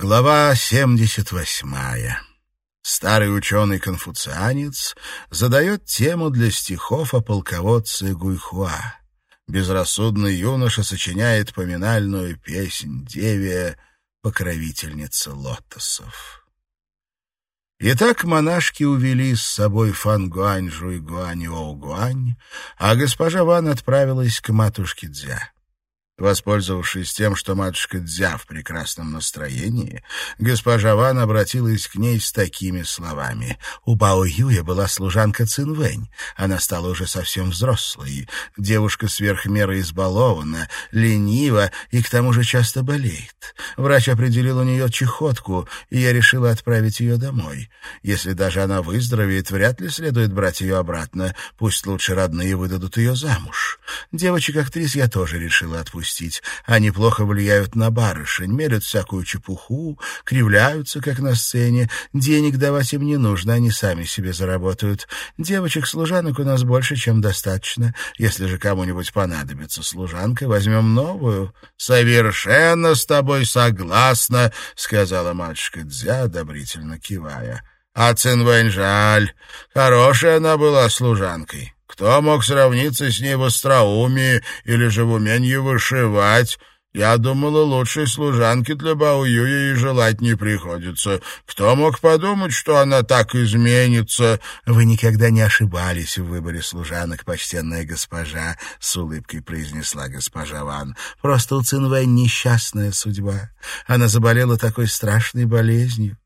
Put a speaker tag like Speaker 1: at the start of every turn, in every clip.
Speaker 1: Глава 78. Старый ученый-конфуцианец задает тему для стихов о полководце Гуйхуа. Безрассудный юноша сочиняет поминальную песнь деве, покровительнице лотосов. Итак, монашки увели с собой Фан Гуань, Жуй Гуань и Оу Гуань, а госпожа Ван отправилась к матушке Дзя. Воспользовавшись тем, что матушка Дзя в прекрасном настроении, госпожа Ван обратилась к ней с такими словами. У Бао Юя была служанка Цинвэнь. Она стала уже совсем взрослой. Девушка сверх меры избалована, ленива и к тому же часто болеет. Врач определил у нее чехотку, и я решила отправить ее домой. Если даже она выздоровеет, вряд ли следует брать ее обратно. Пусть лучше родные выдадут ее замуж. Девочек-актрис я тоже решила отпустить отпустить. Они плохо влияют на барышень, мерят всякую чепуху, кривляются, как на сцене. Денег давать им не нужно, они сами себе заработают. Девочек-служанок у нас больше, чем достаточно. Если же кому-нибудь понадобится служанка, возьмем новую». «Совершенно с тобой согласна», — сказала матушка Дзя, одобрительно кивая. «А Цинвэнь жаль. Хорошая она была служанкой». Кто мог сравниться с ней в остроумии или же в умении вышивать? Я думала, лучшей служанки для Баоюя и желать не приходится. Кто мог подумать, что она так изменится? Вы никогда не ошибались в выборе служанок, почтенная госпожа, — с улыбкой произнесла госпожа Ван. Просто у Цинвэй несчастная судьба. Она заболела такой страшной болезнью.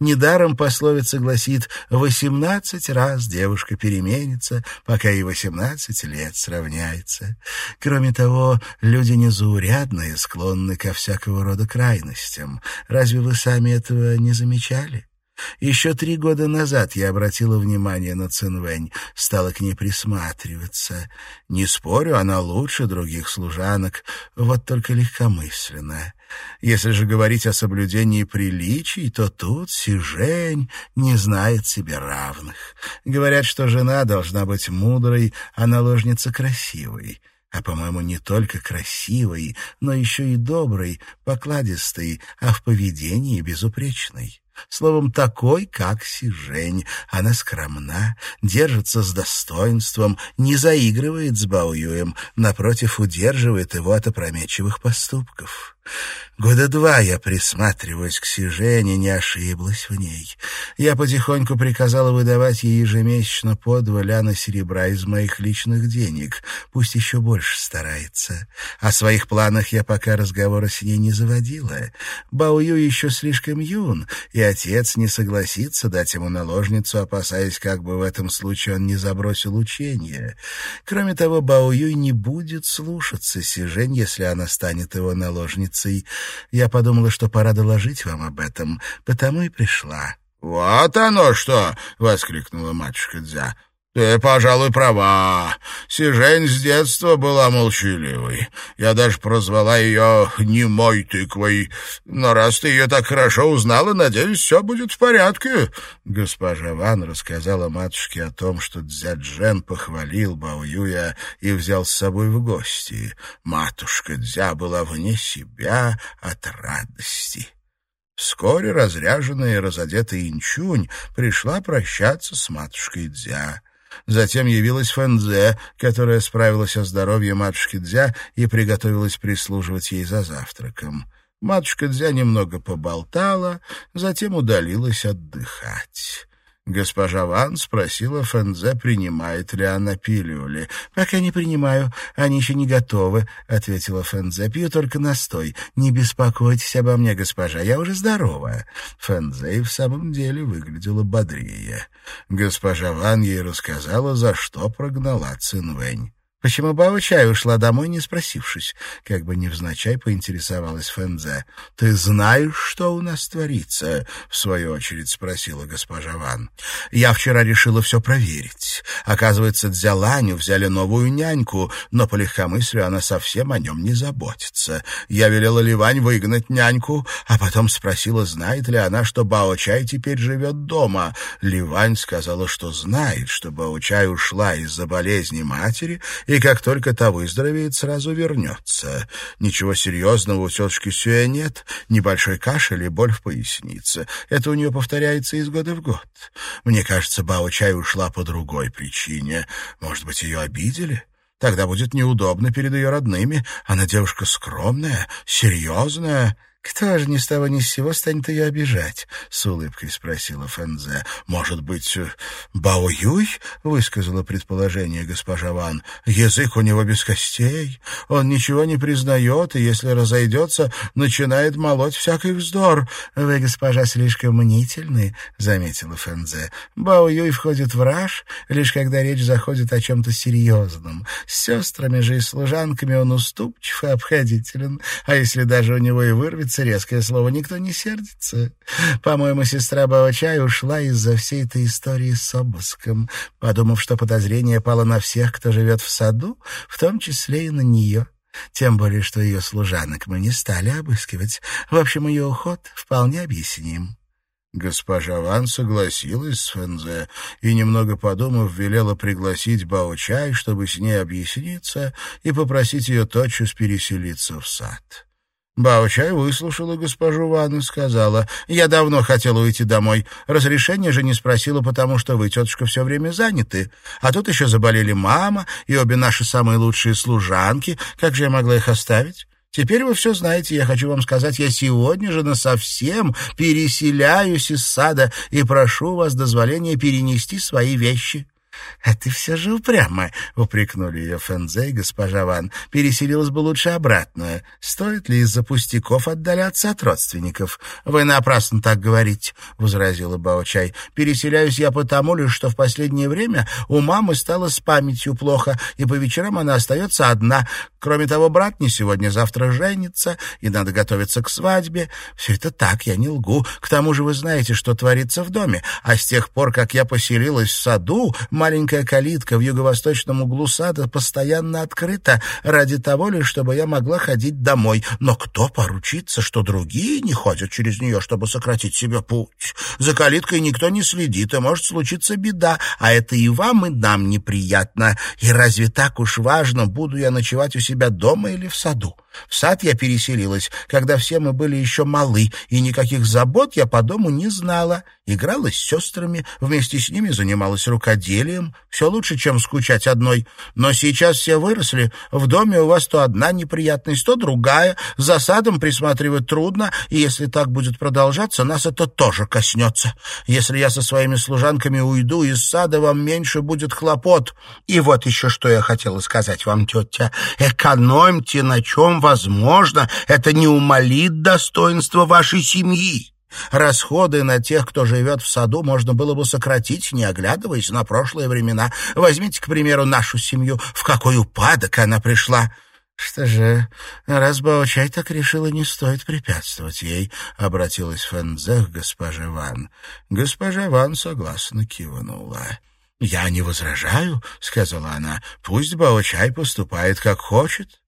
Speaker 1: Недаром пословица гласит «восемнадцать раз девушка переменится, пока и восемнадцать лет сравняется». Кроме того, люди незаурядные, склонны ко всякого рода крайностям. Разве вы сами этого не замечали? Еще три года назад я обратила внимание на Цинвэнь, стала к ней присматриваться. Не спорю, она лучше других служанок, вот только легкомысленная. Если же говорить о соблюдении приличий, то тут Сижень не знает себе равных. Говорят, что жена должна быть мудрой, а наложница красивой а, по-моему, не только красивой, но еще и доброй, покладистой, а в поведении безупречной. Словом, такой, как Сижень. Она скромна, держится с достоинством, не заигрывает с Баоюем, напротив, удерживает его от опрометчивых поступков. Года два я присматриваюсь к Сижене, не ошиблась в ней. Я потихоньку приказала выдавать ей ежемесячно по два ляна серебра из моих личных денег. Пусть еще больше старается. О своих планах я пока разговора с ней не заводила. Баую еще слишком юн, и отец не согласится дать ему наложницу, опасаясь, как бы в этом случае он не забросил учение. Кроме того, Баую не будет слушаться Сижень, если она станет его наложницей. Я подумала, что пора доложить вам об этом, потому и пришла». «Вот оно что!» — воскликнула матушка Дзя. «Ты, пожалуй, права. Сижень с детства была молчаливой. Я даже прозвала ее «немой тыквой». Но раз ты ее так хорошо узнала, надеюсь, все будет в порядке». Госпожа Ван рассказала матушке о том, что Дзяджен похвалил Баоюя и взял с собой в гости. Матушка Дзя была вне себя от радости. Вскоре разряженная и разодетая Инчунь пришла прощаться с матушкой Дзя. Затем явилась Фэнзе, которая справилась о здоровье матушки Дзя и приготовилась прислуживать ей за завтраком. Матушка Дзя немного поболтала, затем удалилась отдыхать. Госпожа Ван спросила Фэнзе, принимает ли она пилюли. «Пока не принимаю, они еще не готовы», — ответила Фэнзе. «Пью только настой. Не беспокойтесь обо мне, госпожа, я уже здорова». Фэнзе в самом деле выглядела бодрее. Госпожа Ван ей рассказала, за что прогнала Цинвэнь. Почему Бао-чай ушла домой, не спросившись? Как бы невзначай поинтересовалась Фэнзе. «Ты знаешь, что у нас творится?» — в свою очередь спросила госпожа Ван. «Я вчера решила все проверить. Оказывается, Дзяланю взяли новую няньку, но по легкомыслию она совсем о нем не заботится. Я велела Ливань выгнать няньку, а потом спросила, знает ли она, что Бао-чай теперь живет дома. Ливань сказала, что знает, что Бао-чай ушла из-за болезни матери и как только та выздоровеет, сразу вернется. Ничего серьезного у тетушки Сюэ нет, небольшой кашель и боль в пояснице. Это у нее повторяется из года в год. Мне кажется, Бао-чай ушла по другой причине. Может быть, ее обидели? Тогда будет неудобно перед ее родными. Она девушка скромная, серьезная. «Кто же ни с того ни с сего станет ее обижать?» — с улыбкой спросила Фэнзе. «Может быть, э, Бао Юй?» — высказала предположение госпожа Ван. «Язык у него без костей. Он ничего не признает, и если разойдется, начинает молоть всякий вздор. Вы, госпожа, слишком мнительны», — заметила Фэнзе. «Бао Юй входит в раж, лишь когда речь заходит о чем-то серьезном. С сестрами же и служанками он уступчив и обходителен, а если даже у него и вырвет говорится резкое слово, никто не сердится. По-моему, сестра Бавачай ушла из-за всей этой истории с обыском, подумав, что подозрение пало на всех, кто живет в саду, в том числе и на нее. Тем более, что ее служанок мы не стали обыскивать. В общем, ее уход вполне объясним. Госпожа Ван согласилась с Фэнзе и, немного подумав, велела пригласить Бао-чай, чтобы с ней объясниться и попросить ее тотчас переселиться в сад. Баучай выслушала госпожу Ван и сказала, «Я давно хотела уйти домой. Разрешения же не спросила, потому что вы, тетушка, все время заняты. А тут еще заболели мама и обе наши самые лучшие служанки. Как же я могла их оставить?» Теперь вы все знаете, я хочу вам сказать, я сегодня же насовсем переселяюсь из сада и прошу вас дозволения перенести свои вещи. «А ты все же упрямо!» — упрекнули ее Фэнзе и госпожа Ван. «Переселилась бы лучше обратно. Стоит ли из-за пустяков отдаляться от родственников?» «Вы напрасно так говорите», — возразила Бао-чай. «Переселяюсь я потому лишь, что в последнее время у мамы стало с памятью плохо, и по вечерам она остается одна. Кроме того, брат не сегодня-завтра женится, и надо готовиться к свадьбе. Все это так, я не лгу. К тому же вы знаете, что творится в доме. А с тех пор, как я поселилась в саду, маленькая калитка в юго-восточном углу сада постоянно открыта ради того лишь, чтобы я могла ходить домой. Но кто поручится, что другие не ходят через нее, чтобы сократить себе путь? За калиткой никто не следит, и может случиться беда, а это и вам, и нам неприятно. И разве так уж важно, буду я ночевать у себя дома или в саду? В сад я переселилась, когда все мы были еще малы, и никаких забот я по дому не знала. Играла с сестрами, вместе с ними занималась рукоделием. Все лучше, чем скучать одной. Но сейчас все выросли, в доме у вас то одна неприятность, то другая. За садом присматривать трудно, и если так будет продолжаться, нас это тоже коснется. Если я со своими служанками уйду из сада, вам меньше будет хлопот. И вот еще что я хотела сказать вам, тетя. Экономьте на чем возможно, это не умалит достоинство вашей семьи. Расходы на тех, кто живет в саду, можно было бы сократить, не оглядываясь на прошлые времена. Возьмите, к примеру, нашу семью, в какой упадок она пришла. «Что же, раз Баочай так решила, не стоит препятствовать ей», — обратилась Фэнзе к госпоже Ван. Госпожа Ван согласно кивнула. «Я не возражаю», — сказала она. «Пусть Баочай поступает, как хочет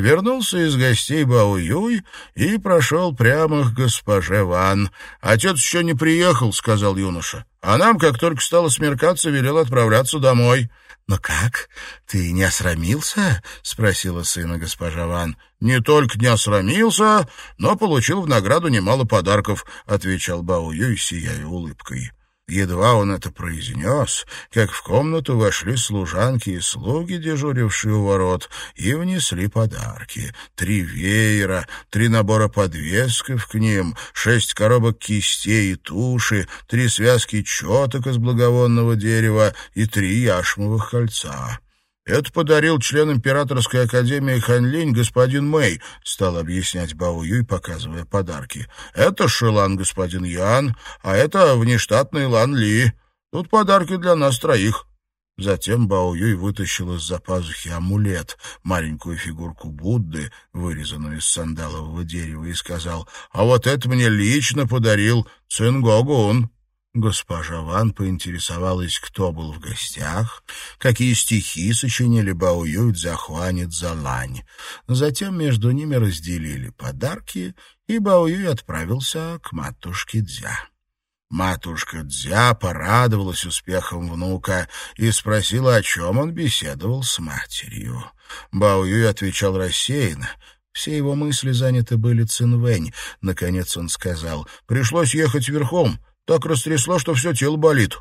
Speaker 1: вернулся из гостей Бао-Юй и прошел прямо к госпоже Ван. «Отец еще не приехал», — сказал юноша. «А нам, как только стало смеркаться, велел отправляться домой». «Но как? Ты не осрамился?» — спросила сына госпожа Ван. «Не только не осрамился, но получил в награду немало подарков», — отвечал Бао-Юй, сияя улыбкой. Едва он это произнес, как в комнату вошли служанки и слуги, дежурившие у ворот, и внесли подарки. Три веера, три набора подвесков к ним, шесть коробок кистей и туши, три связки четок из благовонного дерева и три яшмовых кольца. «Это подарил член императорской академии Ханлинь господин Мэй», — стал объяснять Бао Юй, показывая подарки. «Это Шилан господин Ян, а это внештатный Лан Ли. Тут подарки для нас троих». Затем Бао Юй вытащил из-за пазухи амулет, маленькую фигурку Будды, вырезанную из сандалового дерева, и сказал, «А вот это мне лично подарил Цингогун». Госпожа Ван поинтересовалась, кто был в гостях, какие стихи сочинили Бао Юй, Цзяхуань и Цзалань. Затем между ними разделили подарки, и Бао Юй отправился к матушке Дзя. Матушка Дзя порадовалась успехом внука и спросила, о чем он беседовал с матерью. Бао Юй отвечал рассеянно. Все его мысли заняты были Цинвэнь. Наконец он сказал, «Пришлось ехать верхом. Так растрясло, что все тело болит».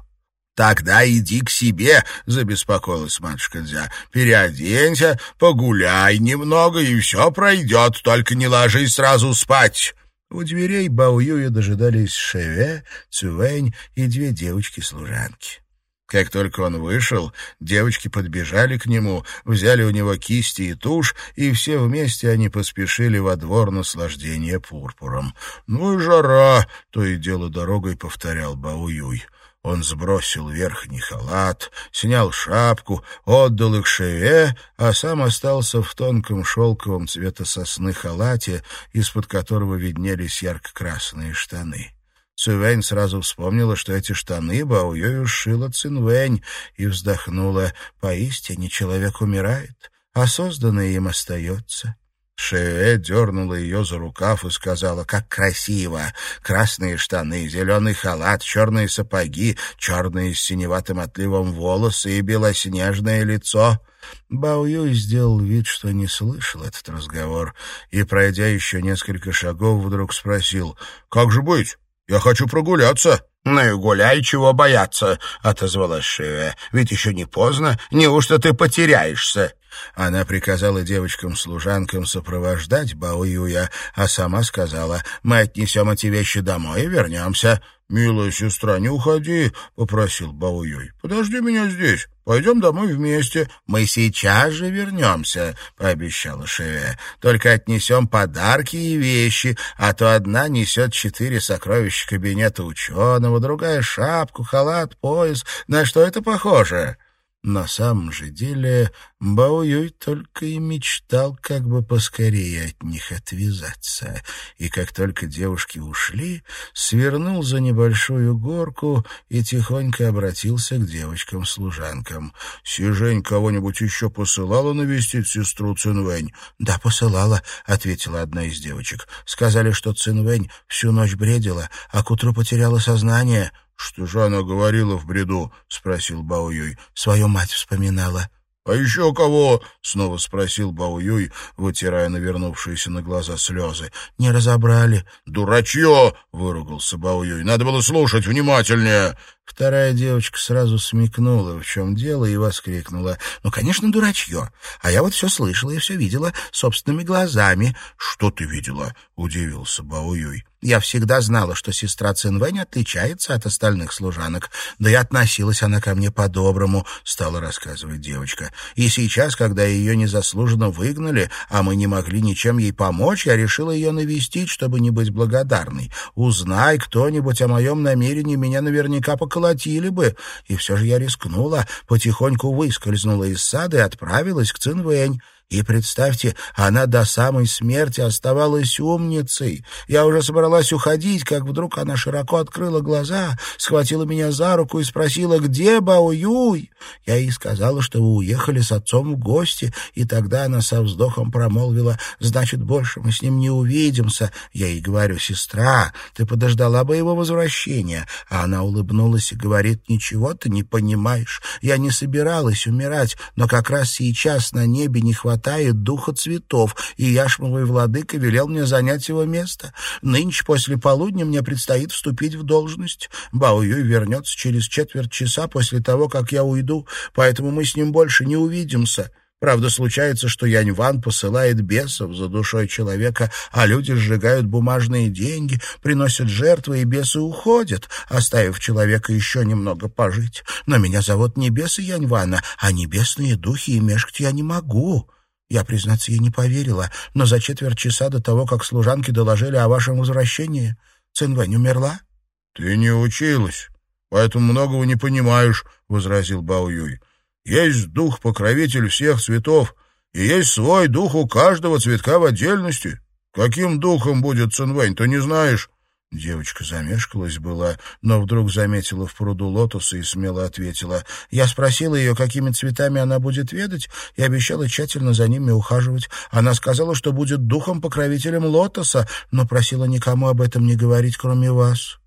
Speaker 1: «Тогда иди к себе», — забеспокоилась матушка Дзя. «Переоденься, погуляй немного, и все пройдет, только не ложись сразу спать». У дверей Баоюя дожидались Шеве, Цювэнь и две девочки-служанки. Как только он вышел, девочки подбежали к нему, взяли у него кисти и тушь, и все вместе они поспешили во двор наслаждения пурпуром. «Ну и жара!» — то и дело дорогой повторял Баоюй. Он сбросил верхний халат, снял шапку, отдал их шеве, а сам остался в тонком шелковом цвета сосны халате, из-под которого виднелись ярко-красные штаны. Цювень сразу вспомнила, что эти штаны Баоюю сшила Цинвэнь, и вздохнула. «Поистине человек умирает, а созданное им остается». Шеэ дернула ее за рукав и сказала, как красиво! Красные штаны, зеленый халат, черные сапоги, черные с синеватым отливом волосы и белоснежное лицо. Бао Юй сделал вид, что не слышал этот разговор, и, пройдя еще несколько шагов, вдруг спросил, «Как же быть? Я хочу прогуляться». «Ну и гуляй, чего бояться», — отозвалась Шея. «Ведь еще не поздно. Неужто ты потеряешься?» Она приказала девочкам-служанкам сопровождать Баоюя, а сама сказала, «Мы отнесем эти вещи домой и вернемся». «Милая сестра, не уходи», — попросил Баоюй. «Подожди меня здесь. Пойдем домой вместе». «Мы сейчас же вернемся», — пообещала Шеве. «Только отнесем подарки и вещи, а то одна несет четыре сокровища кабинета ученого, другая — шапку, халат, пояс. На что это похоже?» На самом же деле Баоюй только и мечтал как бы поскорее от них отвязаться. И как только девушки ушли, свернул за небольшую горку и тихонько обратился к девочкам-служанкам. «Сижень кого-нибудь еще посылала навестить сестру Цинвэнь?» «Да, посылала», — ответила одна из девочек. «Сказали, что Цинвэнь всю ночь бредила, а к утру потеряла сознание». «Что же она говорила в бреду?» — спросил Бао Юй.
Speaker 2: «Свою мать вспоминала».
Speaker 1: «А еще кого?» — снова спросил Бао Юй, вытирая навернувшиеся на глаза слезы.
Speaker 2: «Не разобрали».
Speaker 1: «Дурачье!» — выругался Бао Юй. «Надо было слушать внимательнее».
Speaker 2: Вторая девочка сразу смекнула, в чем дело, и воскликнула. «Ну, конечно, дурачье. А я вот все слышала и все видела собственными глазами».
Speaker 1: «Что ты видела?» — удивился Баоюй.
Speaker 2: «Я всегда знала, что сестра Цинвэнь отличается от остальных служанок. Да и относилась она ко мне по-доброму», — стала рассказывать девочка. «И сейчас, когда ее незаслуженно выгнали, а мы не могли ничем ей помочь, я решила ее навестить, чтобы не быть благодарной. Узнай кто-нибудь о моем намерении, меня наверняка поколотит поколотили бы. И все же я рискнула, потихоньку выскользнула из сада и отправилась к Цинвэнь. И представьте, она до самой смерти оставалась умницей. Я уже собралась уходить, как вдруг она широко открыла глаза, схватила меня за руку и спросила, где Бао Юй? Я ей сказала, что вы уехали с отцом в гости, и тогда она со вздохом промолвила, значит, больше мы с ним не увидимся. Я ей говорю, сестра, ты подождала бы его возвращения. А она улыбнулась и говорит, ничего ты не понимаешь. Я не собиралась умирать, но как раз сейчас на небе не хватает хватает духа цветов, и яшмовый владыка велел мне занять его место. Нынче после полудня мне предстоит вступить в должность. Бао Юй вернется через четверть часа после того, как я уйду, поэтому мы с ним больше не увидимся». Правда, случается, что Янь Ван посылает бесов за душой человека, а люди сжигают бумажные деньги, приносят жертвы, и бесы уходят, оставив человека еще немного пожить. Но меня зовут не бесы Янь Вана, а небесные духи, и мешкать я не могу. Я, признаться, ей не поверила, но за четверть часа до того, как служанки доложили о вашем возвращении, Цинвэнь умерла.
Speaker 1: — Ты не училась, поэтому многого не понимаешь, — возразил Бао Юй. — Есть дух-покровитель всех цветов, и есть свой дух у каждого цветка в отдельности. Каким духом будет Цинвэнь, ты не знаешь. Девочка замешкалась была, но вдруг заметила в пруду лотосы и смело ответила. Я спросила ее, какими цветами она будет ведать, и обещала тщательно за ними ухаживать. Она сказала, что будет духом-покровителем лотоса, но просила никому об этом не говорить, кроме вас.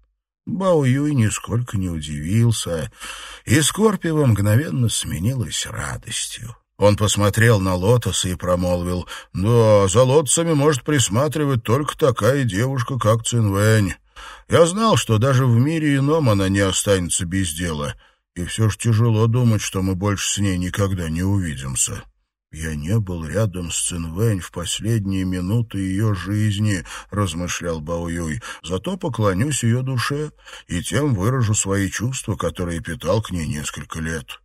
Speaker 1: Бао Юй нисколько не удивился, и скорбь его мгновенно сменилась радостью. Он посмотрел на лотоса и промолвил, «Да, за лотосами может присматривать только такая девушка, как Цинвэнь. Я знал, что даже в мире ином она не останется без дела, и все же тяжело думать, что мы больше с ней никогда не увидимся». «Я не был рядом с Цинвэнь в последние минуты ее жизни», — размышлял Бао Юй. «Зато поклонюсь ее душе и тем выражу свои чувства, которые питал к ней несколько лет».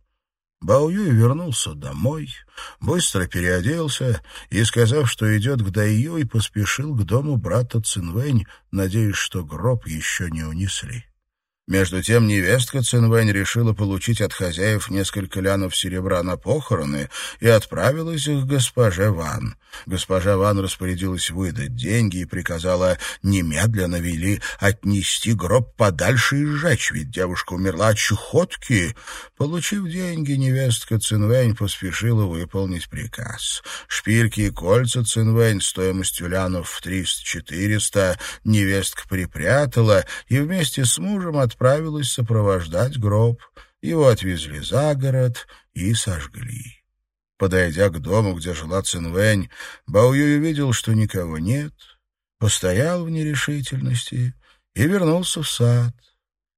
Speaker 1: Бао Юй вернулся домой, быстро переоделся и, сказав, что идет к Дайюй, поспешил к дому брата Цинвэнь, надеясь, что гроб еще не унесли. Между тем невестка Цинвэнь решила получить от хозяев несколько лянов серебра на похороны и отправилась к госпоже Ван. Госпожа Ван распорядилась выдать деньги и приказала немедленно вели отнести гроб подальше и сжечь, ведь девушка умерла от чехотки. Получив деньги, невестка Цинвэнь поспешила выполнить приказ. Шпильки и кольца Цинвэнь стоимостью лянов в триста-четыреста невестка припрятала и вместе с мужем отправилась отправилась сопровождать гроб. Его отвезли за город и сожгли. Подойдя к дому, где жила Цинвэнь, Баоюй увидел, что никого нет, постоял в нерешительности и вернулся в сад.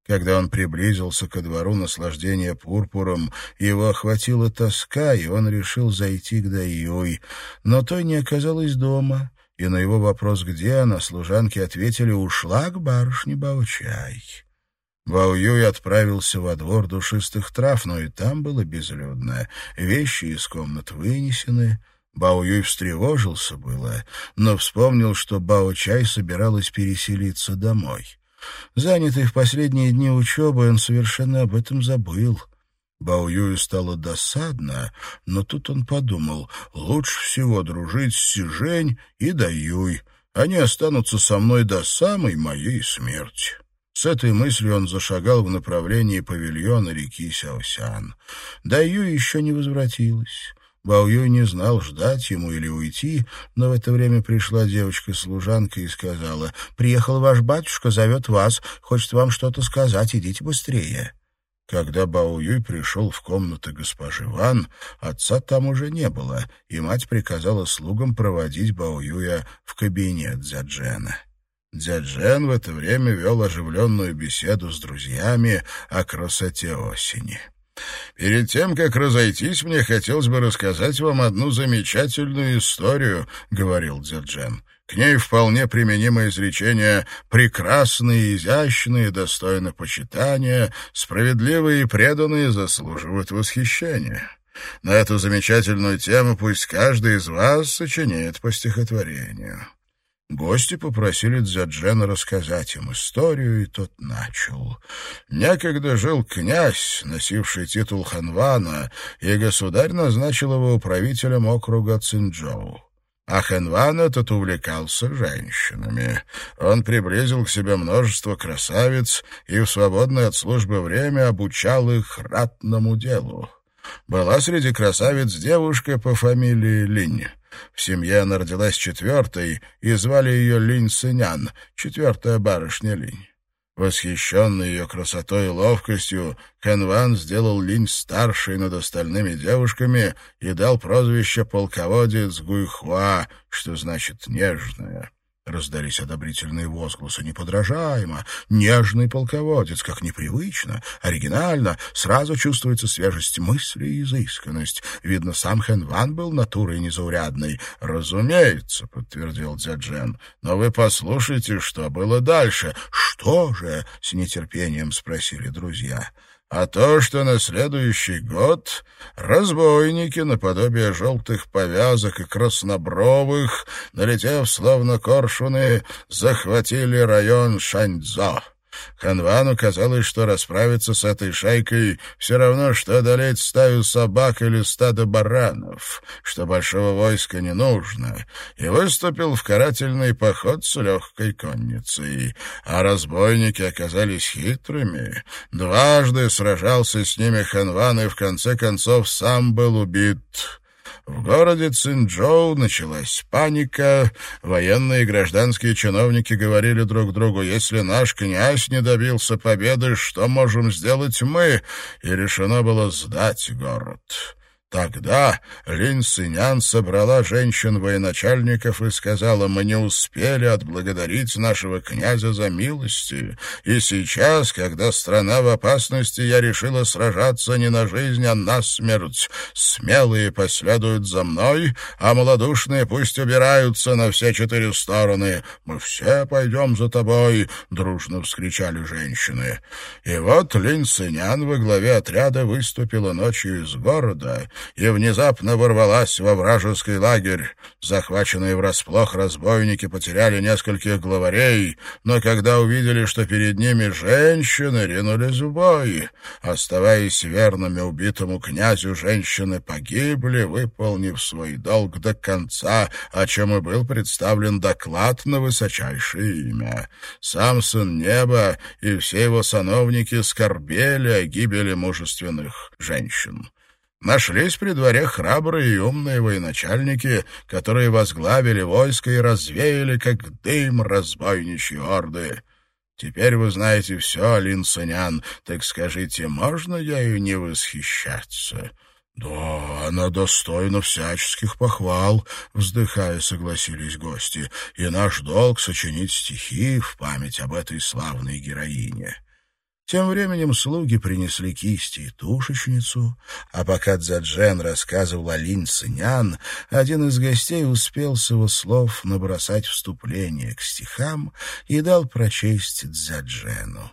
Speaker 1: Когда он приблизился ко двору наслаждения пурпуром, его охватила тоска, и он решил зайти к Даюй. Но той не оказалась дома, и на его вопрос, где она, служанки ответили, ушла к барышне Баучай. Вау Юй отправился во двор душистых трав, но и там было безлюдно. Вещи из комнат вынесены. Бао Юй встревожился было, но вспомнил, что Бао Чай собиралась переселиться домой. Занятый в последние дни учебы, он совершенно об этом забыл. Бао Юю стало досадно, но тут он подумал, лучше всего дружить с Сижень и Даюй. Они останутся со мной до самой моей смерти. С этой мыслью он зашагал в направлении павильона реки Сяосян. Даю еще не возвратилась. Бао Юй не знал, ждать ему или уйти, но в это время пришла девочка-служанка и сказала, «Приехал ваш батюшка, зовет вас, хочет вам что-то сказать, идите быстрее». Когда Бао Юй пришел в комнату госпожи Ван, отца там уже не было, и мать приказала слугам проводить Бао Юя в кабинет Дзяджена. Дзяджен в это время вел оживленную беседу с друзьями о красоте осени. «Перед тем, как разойтись, мне хотелось бы рассказать вам одну замечательную историю», — говорил Дзяджен. К ней вполне применимо изречение «прекрасные, изящные, достойны почитания, справедливые и преданные заслуживают восхищения». На эту замечательную тему пусть каждый из вас сочиняет по стихотворению. Гости попросили Дзяджена рассказать им историю, и тот начал. Некогда жил князь, носивший титул ханвана, и государь назначил его управителем округа Цинджоу. А Хэнван этот увлекался женщинами. Он приблизил к себе множество красавиц и в свободное от службы время обучал их ратному делу. Была среди красавиц девушка по фамилии Линь. В семье она родилась четвертой, и звали ее Линь Сынян, четвертая барышня Линь. Восхищенный ее красотой и ловкостью, Хэнван сделал Линь старшей над остальными девушками и дал прозвище полководец Гуйхуа, что значит «нежная». Раздались одобрительные возгласы. Неподражаемо, нежный полководец, как непривычно, оригинально, сразу чувствуется свежесть мысли и изысканность. Видно, сам Хэн Ван был натурой незаурядной. «Разумеется», — подтвердил Дзяджен. «Но вы послушайте, что было дальше». «Что же?» — с нетерпением спросили друзья а то, что на следующий год разбойники наподобие желтых повязок и краснобровых, налетев словно коршуны, захватили район Шаньцзо. Ханвану казалось, что расправиться с этой шайкой все равно, что одолеть стаю собак или стадо баранов, что большого войска не нужно, и выступил в карательный поход с легкой конницей. А разбойники оказались хитрыми. Дважды сражался с ними Ханван и в конце концов сам был убит. В городе Цинчжоу началась паника. Военные и гражданские чиновники говорили друг другу, если наш князь не добился победы, что можем сделать мы? И решено было сдать город. Тогда Линь Сынян собрала женщин-военачальников и сказала, «Мы не успели отблагодарить нашего князя за милости, и сейчас, когда страна в опасности, я решила сражаться не на жизнь, а на смерть. Смелые последуют за мной, а малодушные пусть убираются на все четыре стороны. Мы все пойдем за тобой», — дружно вскричали женщины. И вот Линь Сынян во главе отряда выступила ночью из города — и внезапно ворвалась во вражеский лагерь. Захваченные врасплох разбойники потеряли нескольких главарей, но когда увидели, что перед ними женщины, ринулись в бой. Оставаясь верными убитому князю, женщины погибли, выполнив свой долг до конца, о чем и был представлен доклад на высочайшее имя. Сам сын неба и все его сановники скорбели о гибели мужественных женщин. Нашлись при дворе храбрые и умные военачальники, которые возглавили войско и развеяли, как дым, разбойничьи орды. Теперь вы знаете все, Лин Санян, так скажите, можно я и не восхищаться?» «Да, она достойна всяческих похвал», — вздыхая, согласились гости, «и наш долг — сочинить стихи в память об этой славной героине». Тем временем слуги принесли кисти и тушечницу, а пока Дзаджен рассказывал о Линь Цынян, один из гостей успел с его слов набросать вступление к стихам и дал прочесть Дзаджену.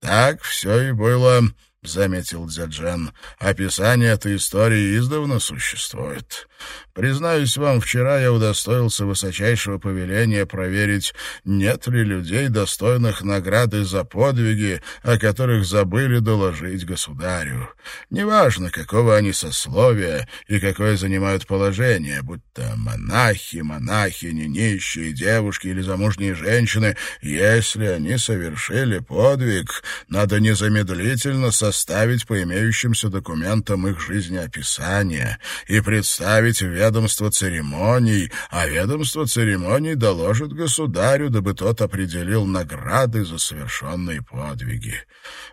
Speaker 1: Так все и было — заметил Дзяджен. «Описание этой истории издавна существует. Признаюсь вам, вчера я удостоился высочайшего повеления проверить, нет ли людей, достойных награды за подвиги, о которых забыли доложить государю. Неважно, какого они сословия и какое занимают положение, будь то монахи, монахини, нищие, девушки или замужние женщины, если они совершили подвиг, надо незамедлительно со составить по имеющимся документам их жизнеописание и представить ведомство церемоний, а ведомство церемоний доложит государю, дабы тот определил награды за совершенные подвиги.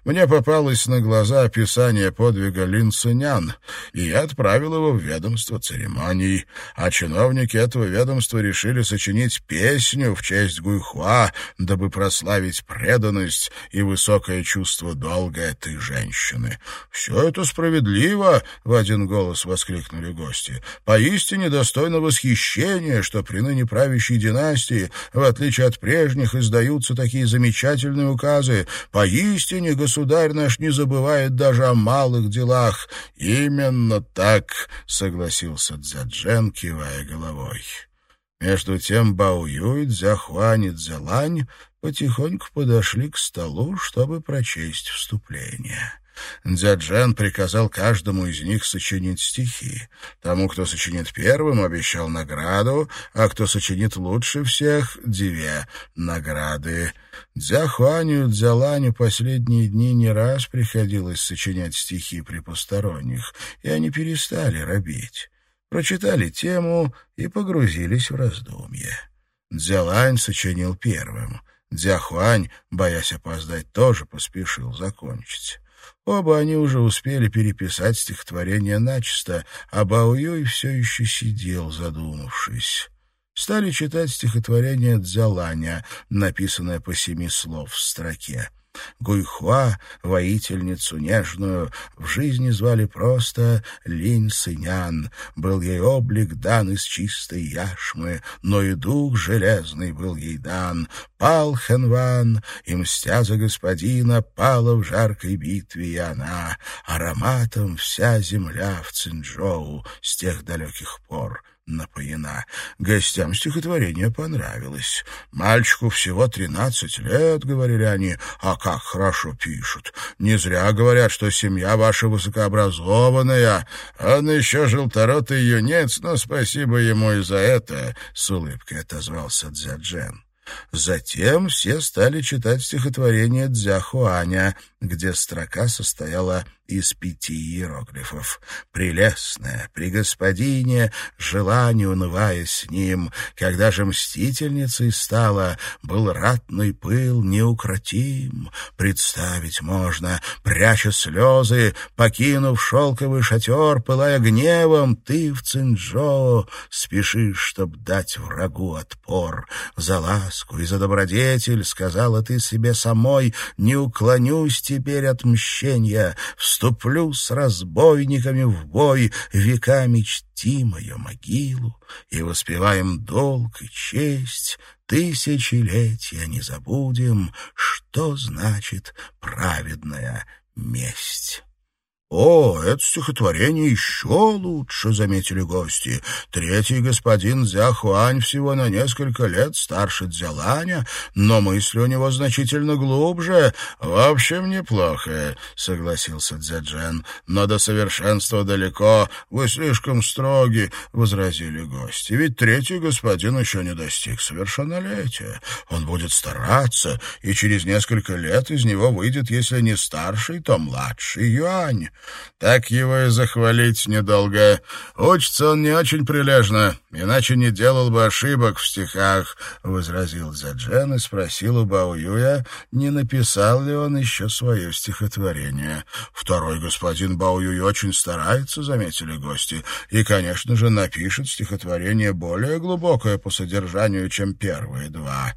Speaker 1: Мне попалось на глаза описание подвига Лин Цинян, и я отправил его в ведомство церемоний, а чиновники этого ведомства решили сочинить песню в честь Гуйхуа, дабы прославить преданность и высокое чувство долга этой женщины женщины. «Все это справедливо!» — в один голос воскликнули гости. «Поистине достойно восхищения, что при ныне правящей династии, в отличие от прежних, издаются такие замечательные указы. Поистине государь наш не забывает даже о малых делах». «Именно так!» — согласился Дзяджен, кивая головой. Между тем Баую и Дзяхуань и Дзялань потихоньку подошли к столу, чтобы прочесть вступление. Дзяджен приказал каждому из них сочинить стихи. Тому, кто сочинит первым, обещал награду, а кто сочинит лучше всех — две награды. Дзяхуаню Дзяланю последние дни не раз приходилось сочинять стихи при посторонних, и они перестали робить. Прочитали тему и погрузились в раздумье. Дзялань сочинил первым. Дзяхуань, боясь опоздать, тоже поспешил закончить. Оба они уже успели переписать стихотворение начисто, а Бао Юй все еще сидел, задумавшись. Стали читать стихотворение Дзяланя, написанное по семи слов в строке. Гуйхуа, воительницу нежную, в жизни звали просто Линь Сынян. Был ей облик дан из чистой яшмы, но и дух железный был ей дан. Пал Хэнван, и, мстя за господина, пала в жаркой битве и она. Ароматом вся земля в Цинчжоу с тех далеких пор напоена. Гостям стихотворение понравилось. «Мальчику всего тринадцать лет», — говорили они, — «а как хорошо пишут. Не зря говорят, что семья ваша высокообразованная. Он еще желторотый юнец, но спасибо ему и за это», — с улыбкой отозвался Дзяджен. Затем все стали читать стихотворение Дзяхуаня, где строка состояла из пяти иероглифов. «Прелестная, при господине, желание унывая с ним, когда же мстительницей стала, был ратный пыл неукротим. Представить можно, пряча слезы, покинув шелковый шатер, пылая гневом, ты в Цинджо спешишь, чтоб дать врагу отпор. За ласку и за добродетель, сказала ты себе самой, не уклонюсь теперь от мщения, вступлю с разбойниками в бой, веками чти мою могилу, и воспеваем долг и честь, тысячелетия не забудем, что значит праведная месть. «О, это стихотворение еще лучше», — заметили гости. «Третий господин Дзяхуань всего на несколько лет старше Дзяланя, но мысли у него значительно глубже. В общем, неплохо», — согласился Дзяджен. «Но до совершенства далеко. Вы слишком строги», — возразили гости. «Ведь третий господин еще не достиг совершеннолетия. Он будет стараться, и через несколько лет из него выйдет, если не старший, то младший Юань». Так его и захвалить недолго. Учится он не очень прилежно, иначе не делал бы ошибок в стихах, — возразил Заджен и спросил у Баоюя, не написал ли он еще свое стихотворение. Второй господин Баоюй очень старается, — заметили гости, — и, конечно же, напишет стихотворение более глубокое по содержанию, чем первые два.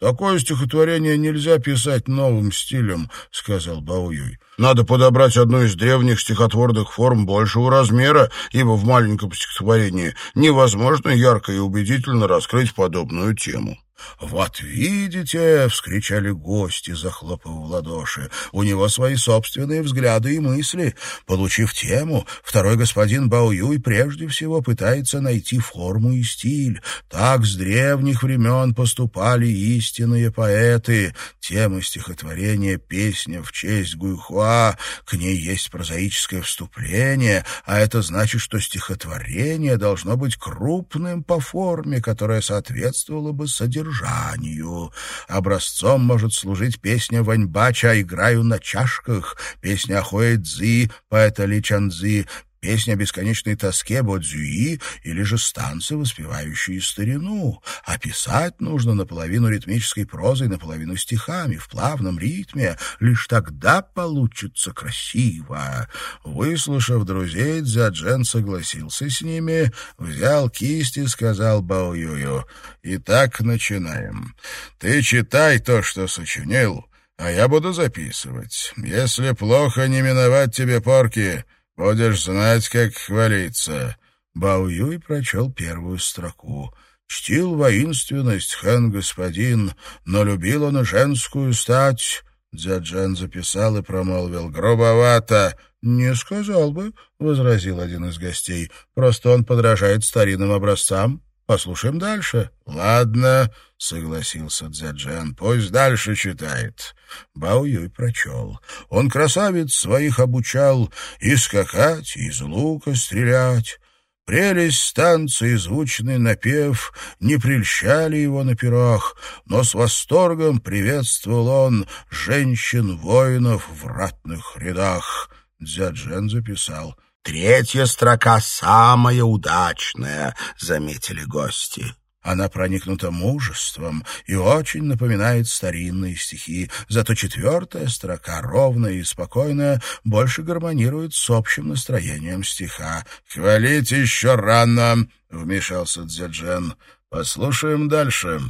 Speaker 1: «Такое стихотворение нельзя писать новым стилем», — сказал Баоюй. «Надо подобрать одну из древних стихотворных форм большего размера, ибо в маленьком стихотворении невозможно ярко и убедительно раскрыть подобную тему». «Вот видите!» — вскричали гости, захлопав в ладоши. «У него свои собственные взгляды и мысли. Получив тему, второй господин Баоюй прежде всего пытается найти форму и стиль. Так с древних времен поступали истинные поэты. Тема стихотворения «Песня в честь Гуйхуа», к ней есть прозаическое вступление, а это значит, что стихотворение должно быть крупным по форме, которое соответствовало бы содержанию содержанию. Образцом может служить песня Ваньбача «Играю на чашках», песня Хуэцзи, поэта Ли Чанцзи, Песня о бесконечной тоске Бодзюи или же станцы, воспевающие старину. А писать нужно наполовину ритмической прозой, наполовину стихами, в плавном ритме. Лишь тогда получится красиво. Выслушав друзей, Дзяджен согласился с ними, взял кисть и сказал Бао Юю, «Итак, начинаем. Ты читай то, что сочинил, а я буду записывать. Если плохо, не миновать тебе порки». Будешь знать, как хвалиться». Бао Юй прочел первую строку. «Чтил воинственность хан господин, но любил он женскую стать». Дзяджан записал и промолвил. «Грубовато». «Не сказал бы», — возразил один из гостей. «Просто он подражает старинным образцам». Послушаем дальше. Ладно, согласился Дзяджан. Пусть дальше читает. Бао Юй прочел. Он красавец своих обучал и скакать, и из лука стрелять. Прелесть станции, звучный напев не прельщали его на пирах, но с восторгом приветствовал он женщин-воинов в ратных рядах. Дзяджен записал — Третья строка самая удачная, заметили гости. Она проникнута мужеством и очень напоминает старинные стихи, зато четвертая строка, ровная и спокойная, больше гармонирует с общим настроением стиха. «Хвалить еще рано!» — вмешался Дзяджен. «Послушаем дальше».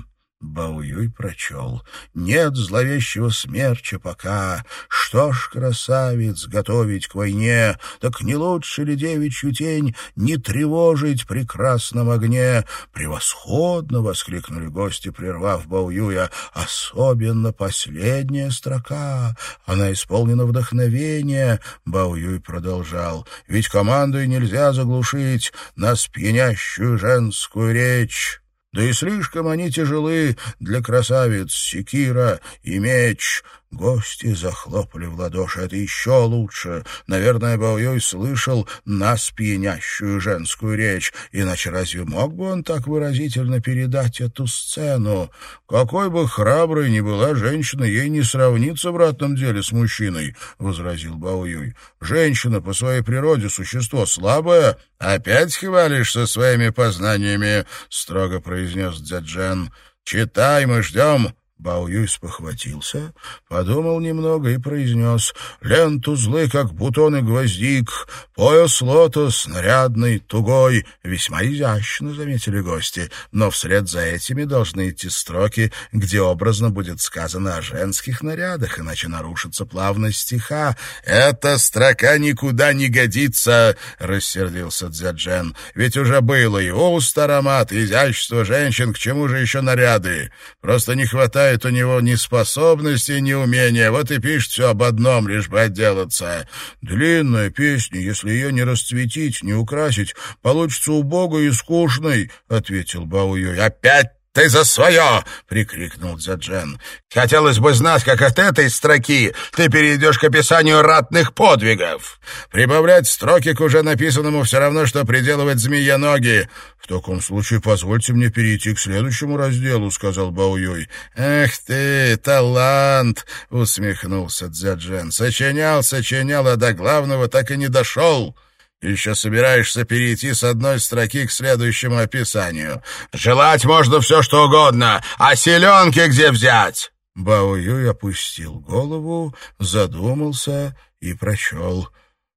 Speaker 1: Бауюй прочел. «Нет зловещего смерча пока. Что ж, красавец, готовить к войне, так не лучше ли девичью тень не тревожить прекрасном огне?» «Превосходно!» — воскликнули гости, прервав Бауюя. «Особенно последняя строка. Она исполнена вдохновения». Бауюй продолжал. «Ведь командой нельзя заглушить нас пьянящую женскую речь». Да и слишком они тяжелы для красавиц секира и меч. Гости захлопали в ладоши. Это еще лучше. Наверное, Баоюй слышал нас пьянящую женскую речь. Иначе разве мог бы он так выразительно передать эту сцену? Какой бы храброй ни была женщина, ей не сравнится в ратном деле с мужчиной, — возразил Баоюй. Женщина по своей природе существо слабое. Опять хвалишься своими познаниями, — строго произнес Дзяджен. «Читай, мы ждем. Бао Юй спохватился, подумал немного и произнес «Ленту злы, как бутоны гвоздик, пояс лотос, нарядный, тугой». Весьма изящно, заметили гости, но вслед за этими должны идти строки, где образно будет сказано о женских нарядах, иначе нарушится плавность стиха. «Эта строка никуда не годится», — рассердился Дзяджен. «Ведь уже было и уст аромат, и изящество женщин, к чему же еще наряды? Просто не хватает хватает у него ни способности, ни умения. Вот и пишет все об одном, лишь бы отделаться. Длинная песня, если ее не расцветить, не украсить, получится убогой и скучной, — ответил Бауюй. — Опять «Ты за свое!» — прикрикнул Дзяджен. «Хотелось бы знать, как от этой строки ты перейдешь к описанию ратных подвигов. Прибавлять строки к уже написанному все равно, что приделывать змея ноги. В таком случае позвольте мне перейти к следующему разделу», — сказал Баоюй. «Эх ты, талант!» — усмехнулся Дзяджен. «Сочинял, сочинял, а до главного так и не дошел». Еще собираешься перейти с одной строки к следующему описанию. Желать можно все, что угодно, а селенки где взять?» Бао опустил голову, задумался и прочел.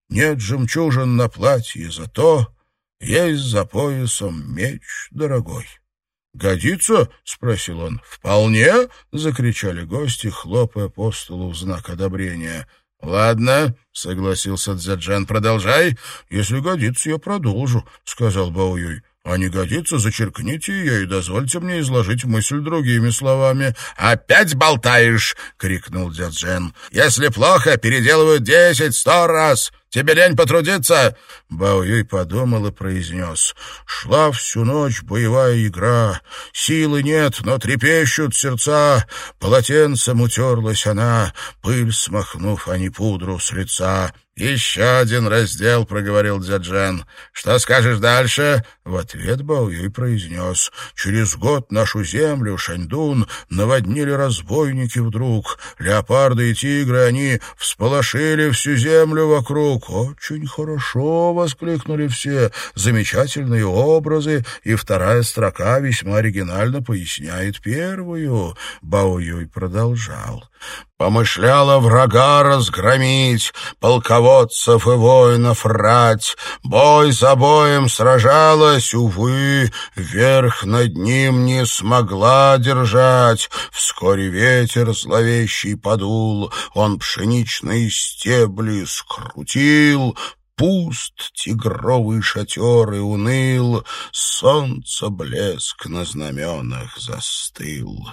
Speaker 1: «Нет жемчужин на платье, зато есть за поясом меч дорогой». «Годится?» — спросил он. «Вполне!» — закричали гости, хлопая по столу в знак одобрения. «Ладно», — согласился Дзяджан, — «продолжай. Если годится, я продолжу», — сказал Баоюй. «А не годится, зачеркните ее и дозвольте мне изложить мысль другими словами». «Опять болтаешь!» — крикнул Дзяджен. «Если плохо, переделывают десять, сто раз. Тебе лень потрудиться?» Бао Юй подумал и произнес. «Шла всю ночь боевая игра. Силы нет, но трепещут сердца. Полотенцем утерлась она, пыль смахнув, а не пудру с лица. «Еще один раздел», — проговорил Дзяджан. «Что скажешь дальше?» В ответ Баоюй произнес. «Через год нашу землю, Шаньдун, наводнили разбойники вдруг. Леопарды и тигры, они всполошили всю землю вокруг. Очень хорошо!» — воскликнули все. «Замечательные образы, и вторая строка весьма оригинально поясняет первую». Баоюй продолжал. Помышляла врага разгромить, полководцев и воинов рать. Бой за боем сражалась, увы, верх над ним не смогла держать. Вскоре ветер зловещий подул, он пшеничные стебли скрутил, Пуст тигровый шатер и уныл, Солнце блеск на знаменах застыл.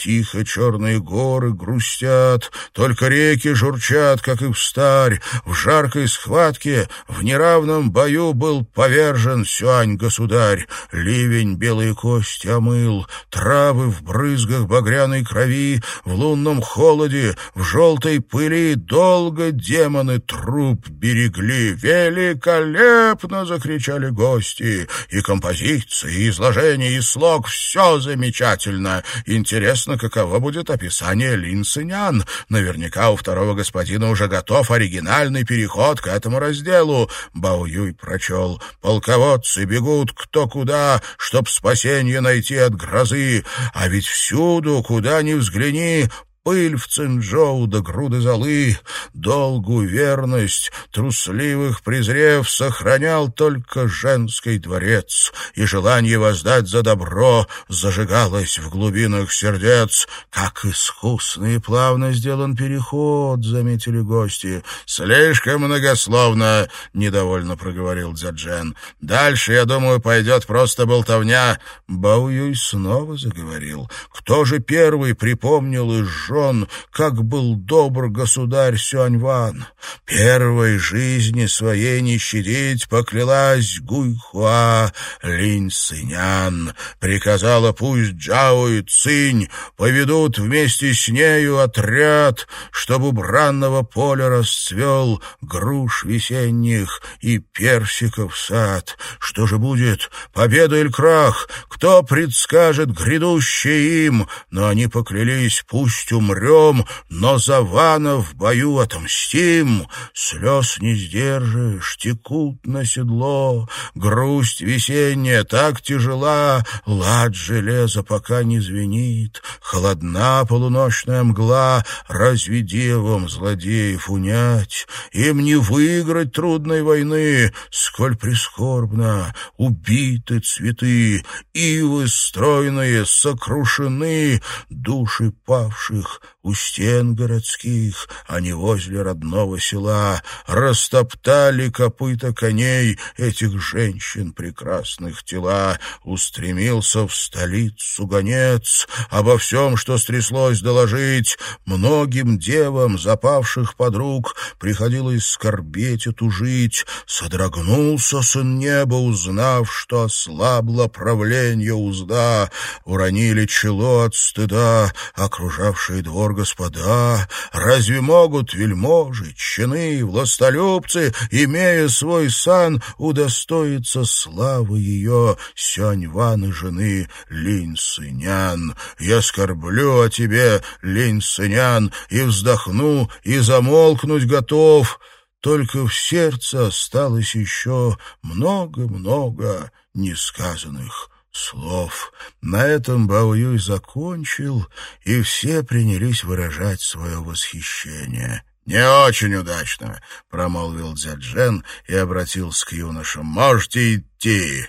Speaker 1: Тихо черные горы грустят, только реки журчат, как и в старь. В жаркой схватке, в неравном бою был повержен Сюань-государь. Ливень белые кости омыл, травы в брызгах багряной крови, в лунном холоде, в желтой пыли долго демоны труп берегли. «Великолепно!» — закричали гости. И композиция, и изложение, и слог — все замечательно. Интересно Интересно, каково будет описание Лин Сынян. Наверняка у второго господина уже готов оригинальный переход к этому разделу. Бао Юй прочел. Полководцы бегут кто куда, чтоб спасение найти от грозы. А ведь всюду, куда ни взгляни, пыль в Цинджоу до груды золы, долгую верность, трусливых презрев, сохранял только женский дворец, и желание воздать за добро зажигалось в глубинах сердец. Как искусно и плавно сделан переход, заметили гости. Слишком многословно, недовольно проговорил Дзяджен. Дальше, я думаю, пойдет просто болтовня. Баоюй снова заговорил. Кто же первый припомнил и сжег трон, как был добр государь Сюаньван. Первой жизни своей не щадить поклялась Гуйхуа Линь Сынян. Приказала пусть Джао и Цинь поведут вместе с нею отряд, чтобы бранного поля расцвел груш весенних и персиков сад. Что же будет, победа или крах? Кто предскажет грядущее им? Но они поклялись, пусть умрем, но за Вана в бою отомстим. Слез не сдержишь, текут на седло, грусть весенняя так тяжела, лад железа пока не звенит, холодна полуночная мгла, разве девам злодеев унять? Им не выиграть трудной войны, сколь прискорбно убиты цветы, ивы стройные сокрушены, души павших у стен городских, а не возле родного села, растоптали копыта коней этих женщин прекрасных тела, устремился в столицу гонец, обо всем, что стряслось доложить, многим девам, запавших подруг, приходилось скорбеть и тужить, содрогнулся сын неба, узнав, что ослабло правление узда, уронили чело от стыда, окружавшие двор господа, разве могут вельможи, чины, властолюбцы, имея свой сан, удостоиться славы ее Сяньван и жены Линь Сынян? Я скорблю о тебе, Линь Сынян, и вздохну, и замолкнуть готов, только в сердце осталось еще много-много несказанных слов. На этом Бао Юй закончил, и все принялись выражать свое восхищение. «Не очень удачно», — промолвил Дзяджен и обратился к юношам. «Можете идти».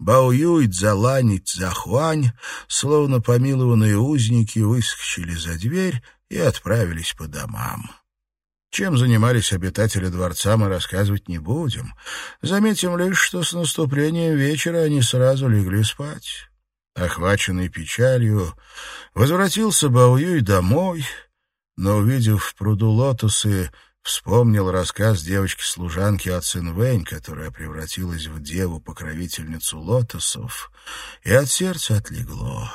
Speaker 1: Бао Юй, Цзалань и Цзахуань, словно помилованные узники, выскочили за дверь и отправились по домам. Чем занимались обитатели дворца, мы рассказывать не будем. Заметим лишь, что с наступлением вечера они сразу легли спать. Охваченный печалью, возвратился Баоюй домой, но, увидев в пруду лотосы, вспомнил рассказ девочки-служанки от Цинвэнь, которая превратилась в деву-покровительницу лотосов, и от сердца отлегло.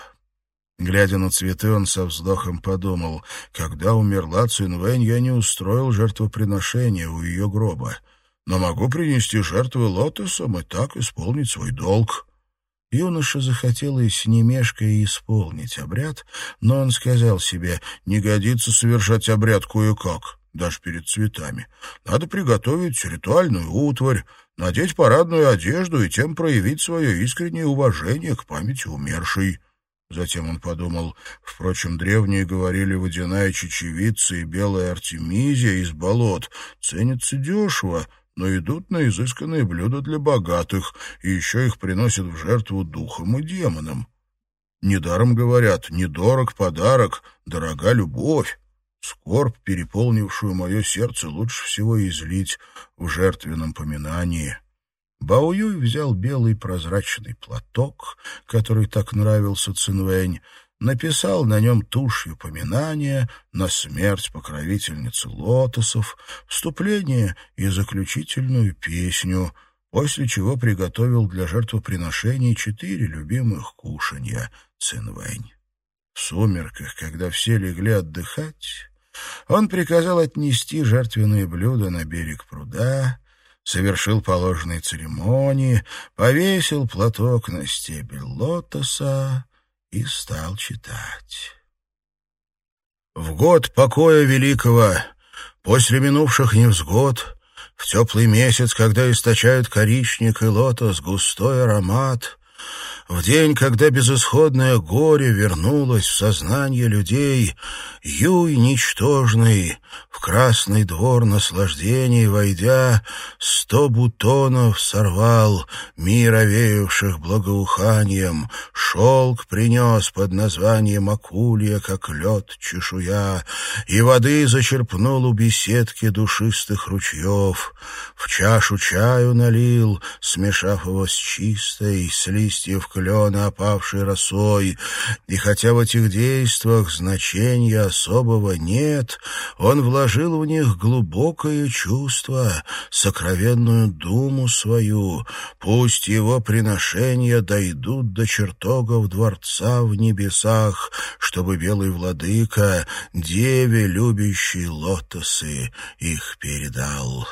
Speaker 1: Глядя на цветы, он со вздохом подумал, когда умерла Цинвэнь, я не устроил жертвоприношения у ее гроба, но могу принести жертвы лотосом и так исполнить свой долг. Юноша захотелось не мешкая исполнить обряд, но он сказал себе, не годится совершать обряд кое-как, даже перед цветами. Надо приготовить ритуальную утварь, надеть парадную одежду и тем проявить свое искреннее уважение к памяти умершей. Затем он подумал, впрочем, древние говорили, водяная чечевица и белая артемизия из болот ценятся дешево, но идут на изысканные блюда для богатых, и еще их приносят в жертву духам и демонам. Недаром говорят, недорог подарок, дорога любовь. Скорбь, переполнившую мое сердце, лучше всего излить в жертвенном поминании. Баоюй взял белый прозрачный платок, который так нравился Цинвэнь, написал на нем тушью поминания на смерть покровительницы лотосов, вступление и заключительную песню, после чего приготовил для жертвоприношений четыре любимых кушанья Цинвэнь. В сумерках, когда все легли отдыхать, он приказал отнести жертвенные блюда на берег пруда, совершил положенные церемонии, повесил платок на стебель лотоса и стал читать. В год покоя великого, после минувших невзгод, в теплый месяц, когда источают коричник и лотос густой аромат, в день, когда безысходное горе вернулось в сознание людей, Юй ничтожный, в красный двор наслаждений войдя, Сто бутонов сорвал, мир овеявших благоуханием, Шелк принес под названием акулья, как лед чешуя, И воды зачерпнул у беседки душистых ручьев, В чашу чаю налил, смешав его с чистой, слизь листьев клена, опавшей росой. И хотя в этих действиях значения особого нет, он вложил в них глубокое чувство, сокровенную думу свою. Пусть его приношения дойдут до чертогов дворца в небесах, чтобы белый владыка, деве, любящей лотосы, их передал.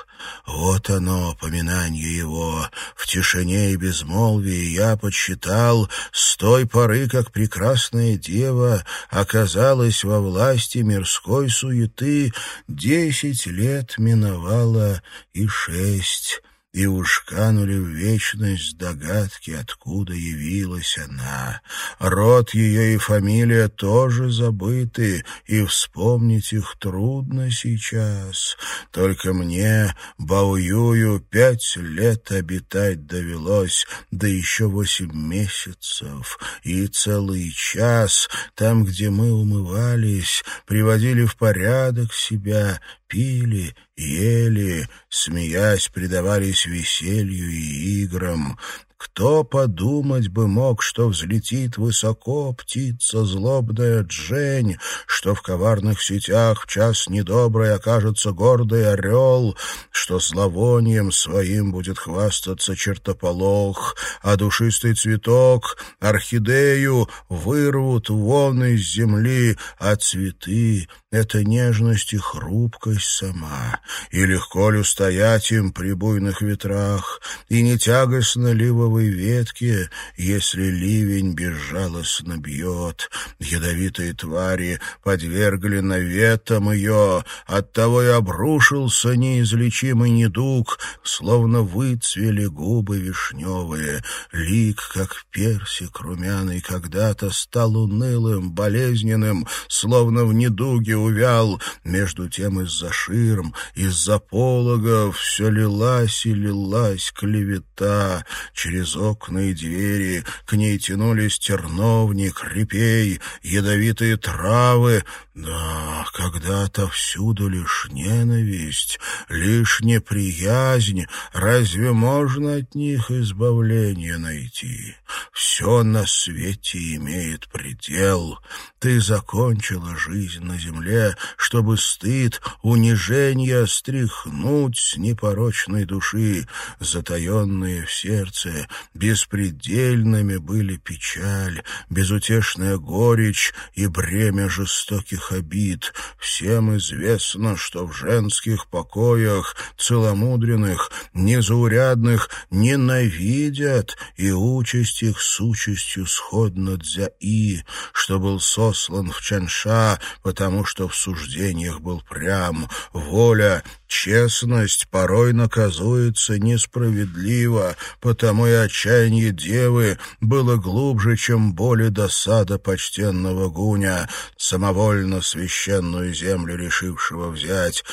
Speaker 1: Вот оно, поминание его. В тишине и безмолвии я подсчитал с той поры, как прекрасная дева оказалась во власти мирской суеты, десять лет миновало и шесть и уж канули в вечность догадки, откуда явилась она. Род ее и фамилия тоже забыты, и вспомнить их трудно сейчас. Только мне, Баоюю, пять лет обитать довелось, да еще восемь месяцев, и целый час там, где мы умывались, приводили в порядок себя, пили, ели, смеясь, предавались веселью и играм. Кто подумать бы мог, что взлетит высоко птица злобная Джень, что в коварных сетях в час недобрый окажется гордый орел, что зловонием своим будет хвастаться чертополох, а душистый цветок, орхидею, вырвут вон из земли, а цветы — это нежность и хрупкость сама, и легко ли устоять им при буйных ветрах, и не тягостно ли во лавровой ветке, если ливень безжалостно бьет. Ядовитые твари подвергли наветам ее, оттого и обрушился неизлечимый недуг, словно выцвели губы вишневые. Лик, как персик румяный, когда-то стал унылым, болезненным, словно в недуге увял. Между тем из-за ширм, из-за пологов все лилась и лилась клевета. Через окна и двери, к ней тянулись терновник, репей, ядовитые травы. Да, когда-то всюду лишь ненависть, лишь неприязнь. Разве можно от них избавление найти? Все на свете имеет предел. Ты закончила жизнь на земле, чтобы стыд, унижение стряхнуть с непорочной души, затаенные в сердце, беспредельными были печаль, безутешная горечь и бремя жестоких обид. Всем известно, что в женских покоях целомудренных, незаурядных ненавидят, и участь их с участью сходна дзя-и, что был сослан в Чанша, потому что в суждениях был прям, воля, честность порой наказуется несправедливо, потому и отчаяние девы было глубже, чем боль и досада почтенного гуня, самовольно священную землю решившего взять.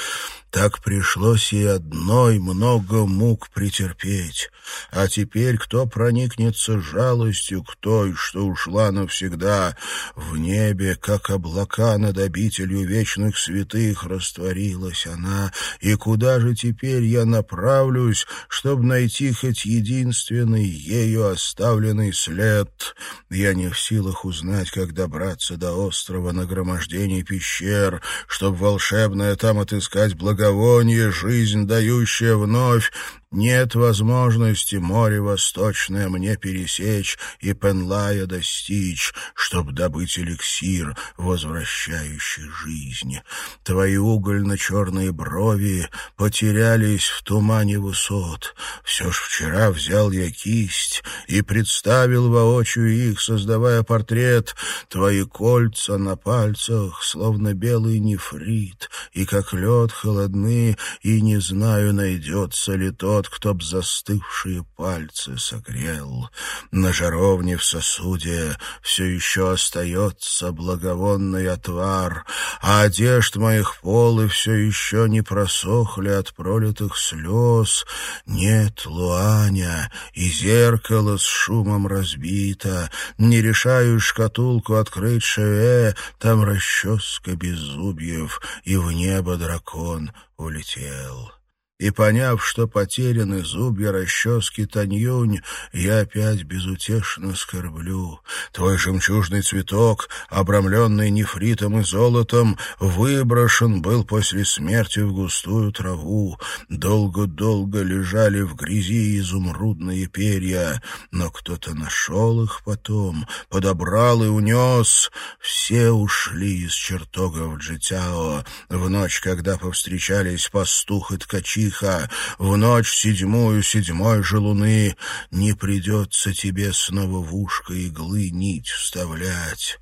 Speaker 1: Так пришлось и одной много мук претерпеть. А теперь кто проникнется жалостью к той, что ушла навсегда? В небе, как облака над обителью вечных святых, растворилась она. И куда же теперь я направлюсь, чтобы найти хоть единственный ею оставленный след? Я не в силах узнать, как добраться до острова нагромождений пещер, чтобы волшебное там отыскать благо благовоние, жизнь дающая вновь, нет возможности море восточное мне пересечь и Пенлая достичь, чтоб добыть эликсир, возвращающий жизнь. Твои угольно-черные брови потерялись в тумане высот. Все ж вчера взял я кисть и представил воочию их, создавая портрет. Твои кольца на пальцах, словно белый нефрит, и как лед холодны, и не знаю, найдется ли то, тот, кто б застывшие пальцы согрел. На жаровне в сосуде все еще остается благовонный отвар, а одежд моих полы все еще не просохли от пролитых слез. Нет, Луаня, и зеркало с шумом разбито, не решаю шкатулку открыть шеве, там расческа без зубьев, и в небо дракон улетел. И, поняв, что потеряны зубья расчески Таньюнь, я опять безутешно скорблю. Твой жемчужный цветок, обрамленный нефритом и золотом, выброшен был после смерти в густую траву. Долго-долго лежали в грязи изумрудные перья, но кто-то нашел их потом, подобрал и унес. Все ушли из чертогов Джитяо в ночь, когда повстречались пастух и ткачи, тихо, в ночь седьмую седьмой же луны не придется тебе снова в ушко иглы нить вставлять.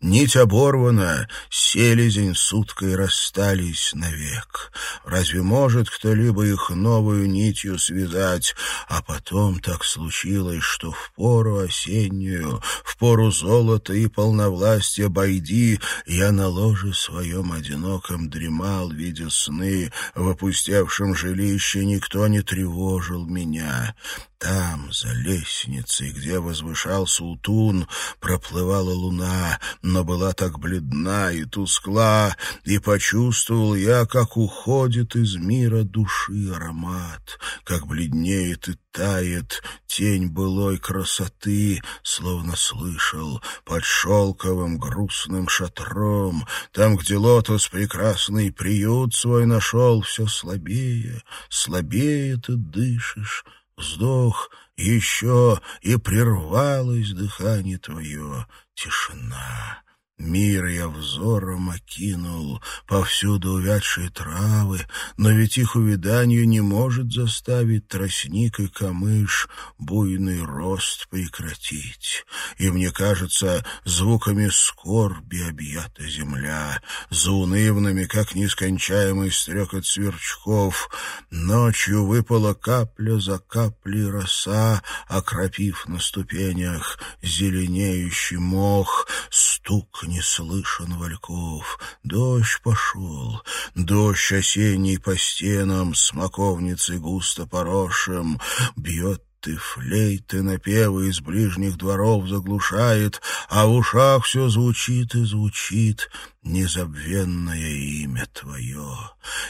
Speaker 1: Нить оборвана, селезень с уткой расстались навек. Разве может кто-либо их новую нитью связать? А потом так случилось, что в пору осеннюю, в пору золота и полновластия Байди я на ложе своем одиноком дремал, видя сны, в опустевшем жилище никто не тревожил меня. Там, за лестницей, где возвышался Утун, проплывала луна, но была так бледна и тускла, и почувствовал я, как уходит из мира души аромат, как бледнеет и тает тень былой красоты, словно слышал, под шелковым грустным шатром, там, где лотос прекрасный приют свой нашел, все слабее, слабее ты дышишь, Вздох еще, и прервалось дыхание твое. Тишина. Мир я взором окинул, повсюду увядшие травы, но ведь их увяданию не может заставить тростник и камыш буйный рост прекратить. И мне кажется, звуками скорби объята земля, заунывными, как нескончаемый стрекот сверчков. Ночью выпала капля за каплей роса, окропив на ступенях зеленеющий мох, стук не слышен вальков. Дождь пошел, дождь осенний по стенам, смоковницей густо поросшим, бьет ты флейты напевы из ближних дворов заглушает, а в ушах все звучит и звучит незабвенное имя твое.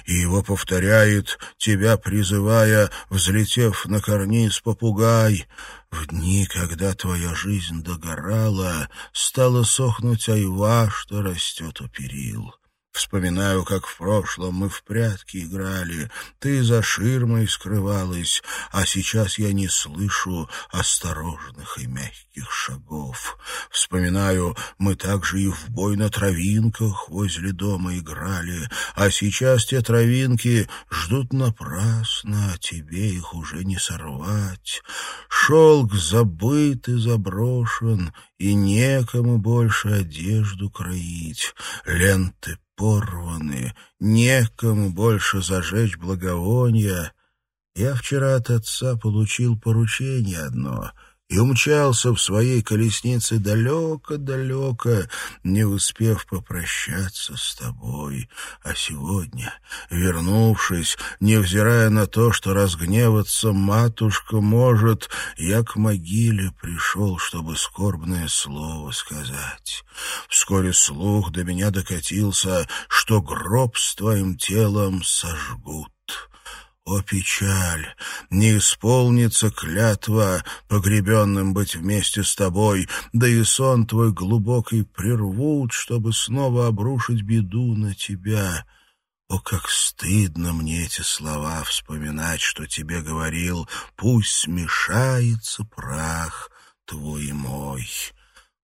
Speaker 1: И его повторяет, тебя призывая, взлетев на карниз попугай. В дни, когда твоя жизнь догорала, стала сохнуть айва, что растет у перил. Вспоминаю, как в прошлом мы в прятки играли, ты за ширмой скрывалась, а сейчас я не слышу осторожных и мягких шагов. Вспоминаю, мы также и в бой на травинках возле дома играли, а сейчас те травинки ждут напрасно, а тебе их уже не сорвать. Шелк забыт и заброшен, и некому больше одежду кроить. Ленты порваны, некому больше зажечь благовония. Я вчера от отца получил поручение одно — и умчался в своей колеснице далеко-далеко, не успев попрощаться с тобой. А сегодня, вернувшись, невзирая на то, что разгневаться матушка может, я к могиле пришел, чтобы скорбное слово сказать. Вскоре слух до меня докатился, что гроб с твоим телом сожгут. О, печаль! Не исполнится клятва погребенным быть вместе с тобой, да и сон твой глубокий прервут, чтобы снова обрушить беду на тебя. О, как стыдно мне эти слова вспоминать, что тебе говорил, пусть смешается прах твой мой.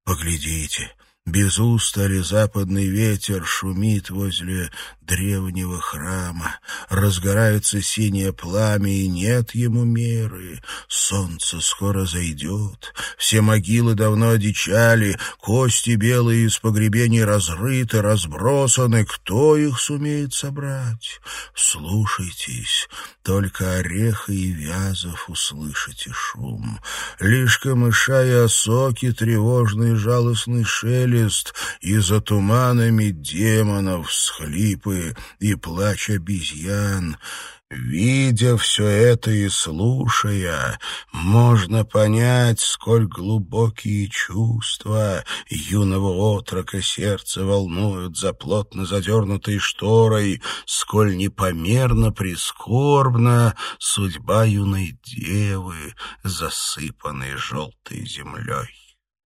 Speaker 1: Поглядите, без устали западный ветер шумит возле древнего храма. Разгорается синее пламя, и нет ему меры. Солнце скоро зайдет. Все могилы давно одичали, кости белые из погребений разрыты, разбросаны. Кто их сумеет собрать? Слушайтесь, только ореха и вязов услышите шум. Лишь камыша и осоки тревожный жалостный шелест шелест, и за туманами демонов схлипы и плач обезьян. Видя все это и слушая, можно понять, сколь глубокие чувства юного отрока сердца волнуют за плотно задернутой шторой, сколь непомерно прискорбна судьба юной девы, засыпанной желтой землей.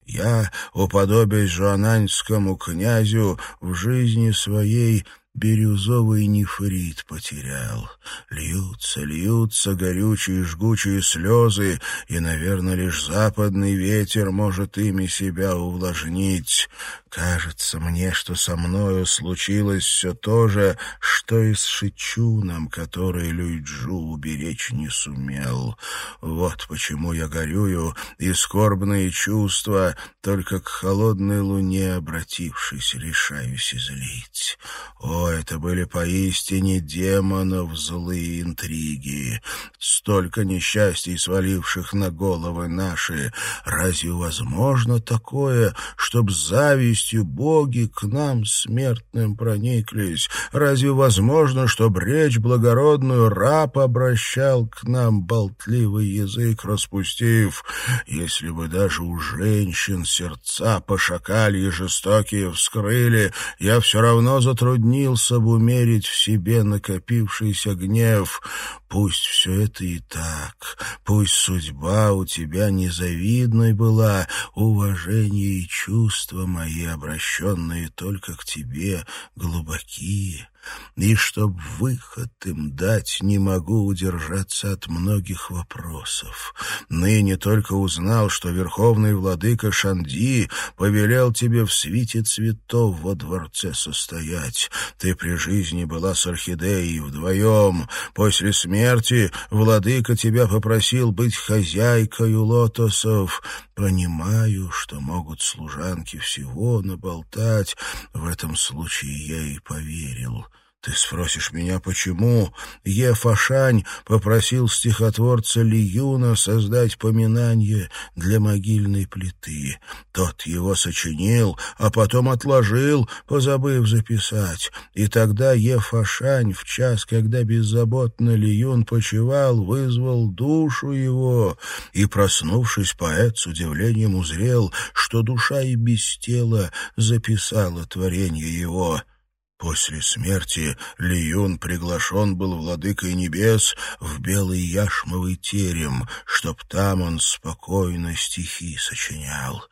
Speaker 1: Я, уподобясь жуананьскому князю, в жизни своей Бирюзовый нефрит потерял. Льются, льются горючие жгучие слезы, и, наверное, лишь западный ветер может ими себя увлажнить. Кажется мне, что со мною случилось все то же, что и с Шичуном, который Люйджу уберечь не сумел. Вот почему я горюю, и скорбные чувства, только к холодной луне обратившись, решаюсь излить. О, это были поистине демонов злые интриги, столько несчастий, сваливших на головы наши. Разве возможно такое, чтоб завистью боги к нам, смертным, прониклись? Разве возможно, чтоб речь благородную раб обращал к нам болтливый язык, распустив? Если бы даже у женщин сердца пошакали и жестокие вскрыли, я все равно затруднил способ умерить в себе накопившийся гнев. Пусть все это и так, пусть судьба у тебя незавидной была, уважение и чувства мои, обращенные только к тебе, глубокие и чтоб выход им дать, не могу удержаться от многих вопросов. Ныне только узнал, что верховный владыка Шанди повелел тебе в свите цветов во дворце состоять. Ты при жизни была с орхидеей вдвоем. После смерти владыка тебя попросил быть хозяйкой лотосов. Понимаю, что могут служанки всего наболтать. В этом случае я и поверил. Ты спросишь меня, почему Ефашань попросил стихотворца Лиюна создать поминание для могильной плиты. Тот его сочинил, а потом отложил, позабыв записать. И тогда Ефашань в час, когда беззаботно Лиюн почевал, вызвал душу его, и, проснувшись, поэт с удивлением узрел, что душа и без тела записала творение его — После смерти Лиюн приглашен был владыкой небес в белый яшмовый терем, чтоб там он спокойно стихи сочинял.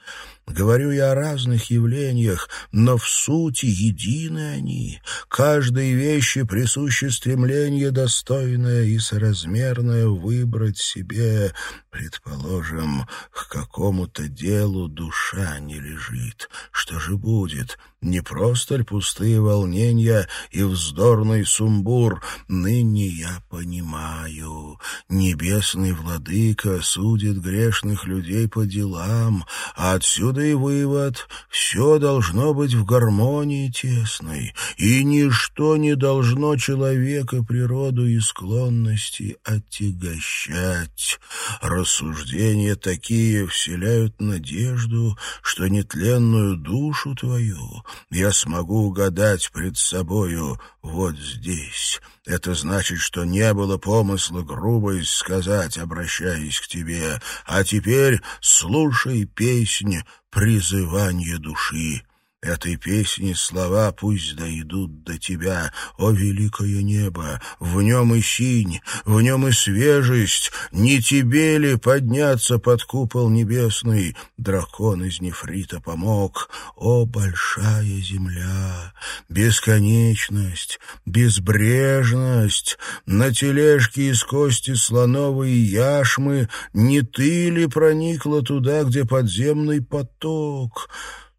Speaker 1: Говорю я о разных явлениях, но в сути едины они. Каждой вещи присуще стремление достойное и соразмерное выбрать себе, предположим, к какому-то делу душа не лежит. Что же будет? Не просто ли пустые волнения и вздорный сумбур? Ныне я понимаю. Небесный владыка судит грешных людей по делам, а отсюда Отсюда и вывод — все должно быть в гармонии тесной, и ничто не должно человека, природу и склонности отягощать. Рассуждения такие вселяют надежду, что нетленную душу твою я смогу угадать пред собою вот здесь. Это значит, что не было помысла грубо сказать, обращаясь к тебе, а теперь слушай песнь «Призывание души». Этой песни слова пусть дойдут до тебя, о великое небо, в нем и синь, в нем и свежесть, не тебе ли подняться под купол небесный, дракон из нефрита помог, о большая земля, бесконечность, безбрежность, на тележке из кости слоновой яшмы, не ты ли проникла туда, где подземный поток?»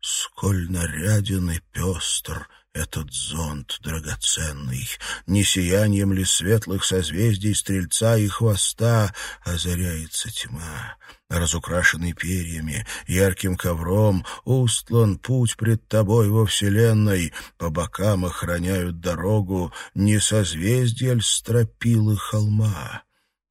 Speaker 1: Сколь наряден и пестр этот зонт драгоценный, не сиянием ли светлых созвездий стрельца и хвоста озаряется тьма. Разукрашенный перьями, ярким ковром, устлан путь пред тобой во вселенной, по бокам охраняют дорогу не созвездия ль стропилы холма.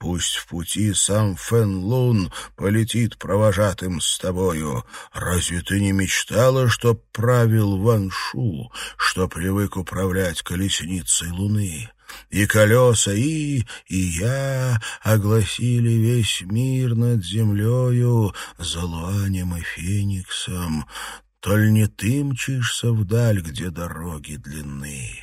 Speaker 1: Пусть в пути сам Фэн Лун полетит провожатым с тобою. Разве ты не мечтала, что правил Ван Шу, что привык управлять колесницей луны? и колеса И, и Я огласили весь мир над землею, Залуанем и Фениксом. Толь не ты мчишься вдаль, где дороги длинны.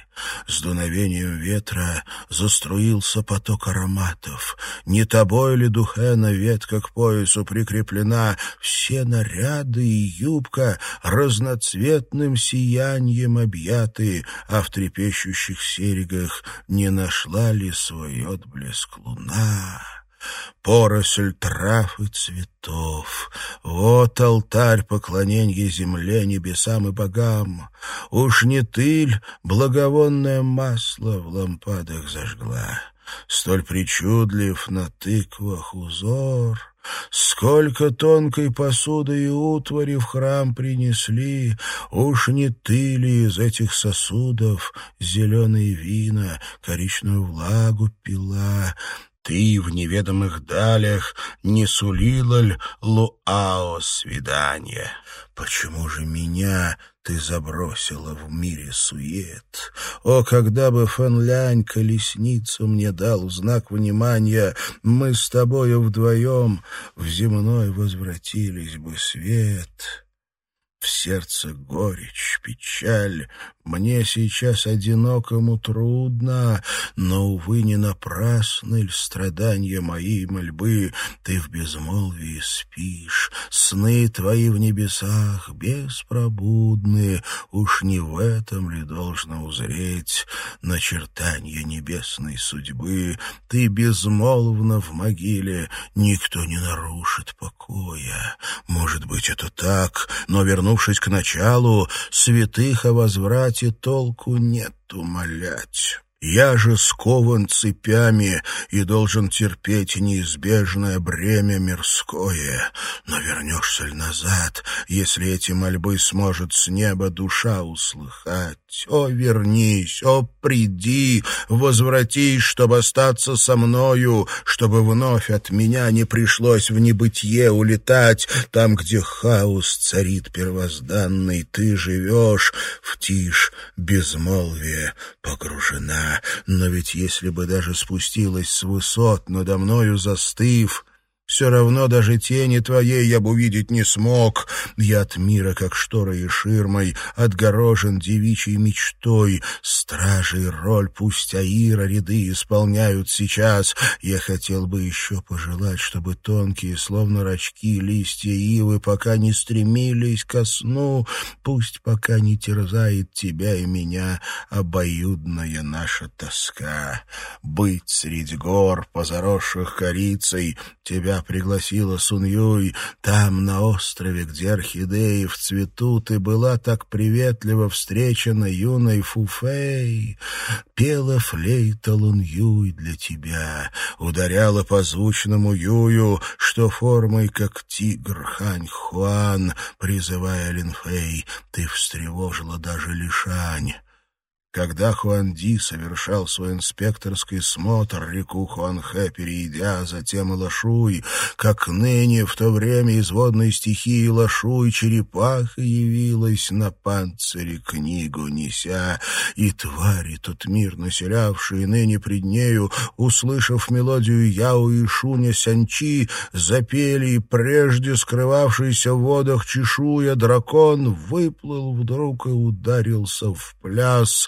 Speaker 1: С дуновением ветра заструился поток ароматов. Не тобой ли, Духена, ветка к поясу прикреплена? Все наряды и юбка разноцветным сиянием объяты, а в трепещущих серегах не нашла ли свой отблеск луна? Поросль трав и цветов. Вот алтарь поклонения земле, небесам и богам. Уж не тыль благовонное масло в лампадах зажгла. Столь причудлив на тыквах узор, Сколько тонкой посуды и утвари в храм принесли, Уж не ты ли из этих сосудов Зеленые вина, коричную влагу пила, ты в неведомых далях не сулила ль Луао свидание? Почему же меня ты забросила в мире сует? О, когда бы Фэнлянь колесницу мне дал знак внимания, мы с тобою вдвоем в земной возвратились бы свет». В сердце горечь, печаль. Мне сейчас одинокому трудно, но, увы, не напрасны ль страдания мои мольбы. Ты в безмолвии спишь, сны твои в небесах беспробудны. Уж не в этом ли должно узреть начертание небесной судьбы? Ты безмолвно в могиле, никто не нарушит покоя. Может быть, это так, но вернувшись к началу, святых о возврате толку нет умолять. Я же скован цепями и должен терпеть неизбежное бремя мирское. Но вернешься ли назад, если эти мольбы сможет с неба душа услыхать? О, вернись, о, приди, возвратись, чтобы остаться со мною, чтобы вновь от меня не пришлось в небытие улетать. Там, где хаос царит первозданный, ты живешь в тишь безмолвие погружена но ведь если бы даже спустилась с высот, надо мною застыв, все равно даже тени твоей я бы увидеть не смог. Я от мира, как шторой и ширмой, отгорожен девичьей мечтой. Стражей роль пусть Аира ряды исполняют сейчас. Я хотел бы еще пожелать, чтобы тонкие, словно рачки, листья ивы пока не стремились ко сну, пусть пока не терзает тебя и меня обоюдная наша тоска. Быть среди гор, позаросших корицей, тебя пригласила Суньюй. Там, на острове, где орхидеи в цвету, ты была так приветливо встречена юной Фуфей. Пела флейта Луньюй для тебя, ударяла по звучному юю, что формой, как тигр Хань Хуан, призывая Линфей, ты встревожила даже Лишань. Когда Хуанди совершал свой инспекторский смотр, реку Хуанхэ перейдя, затем и Лашуй, как ныне в то время из водной стихии Лашуй черепаха явилась на панцире книгу неся, и твари тот мир населявшие ныне пред нею, услышав мелодию Яо и Шуня Сянчи, запели, и прежде скрывавшийся в водах чешуя дракон выплыл вдруг и ударился в пляс,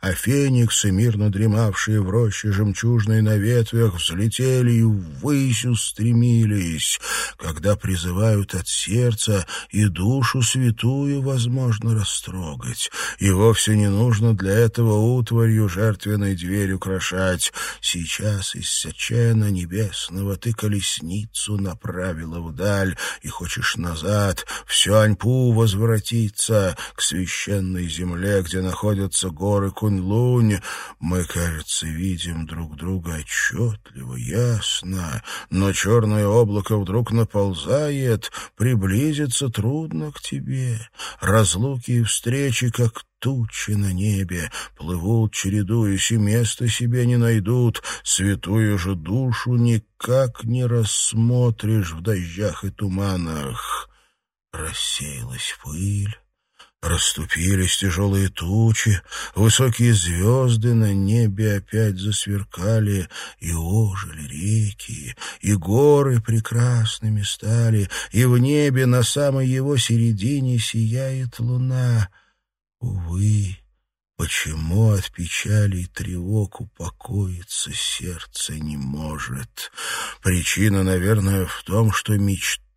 Speaker 1: а фениксы, мирно дремавшие в роще жемчужной на ветвях, взлетели и ввысь устремились. Когда призывают от сердца, и душу святую возможно растрогать, и вовсе не нужно для этого утварью жертвенной дверь украшать. Сейчас из Сячена небесного ты колесницу направила вдаль, и хочешь назад, в Сюаньпу возвратиться, к священной земле, где находятся горы Кунь-Лунь, мы, кажется, видим друг друга отчетливо, ясно, но черное облако вдруг наползает, приблизиться трудно к тебе. Разлуки и встречи, как тучи на небе, плывут, чередуясь, и места себе не найдут. Святую же душу никак не рассмотришь в дождях и туманах. Рассеялась пыль,
Speaker 2: Расступились тяжелые тучи, высокие звезды на небе опять засверкали, и ожили реки, и горы прекрасными стали, и в небе на самой его середине сияет луна. Увы, Почему от печали и тревог упокоиться сердце не может? Причина, наверное, в том, что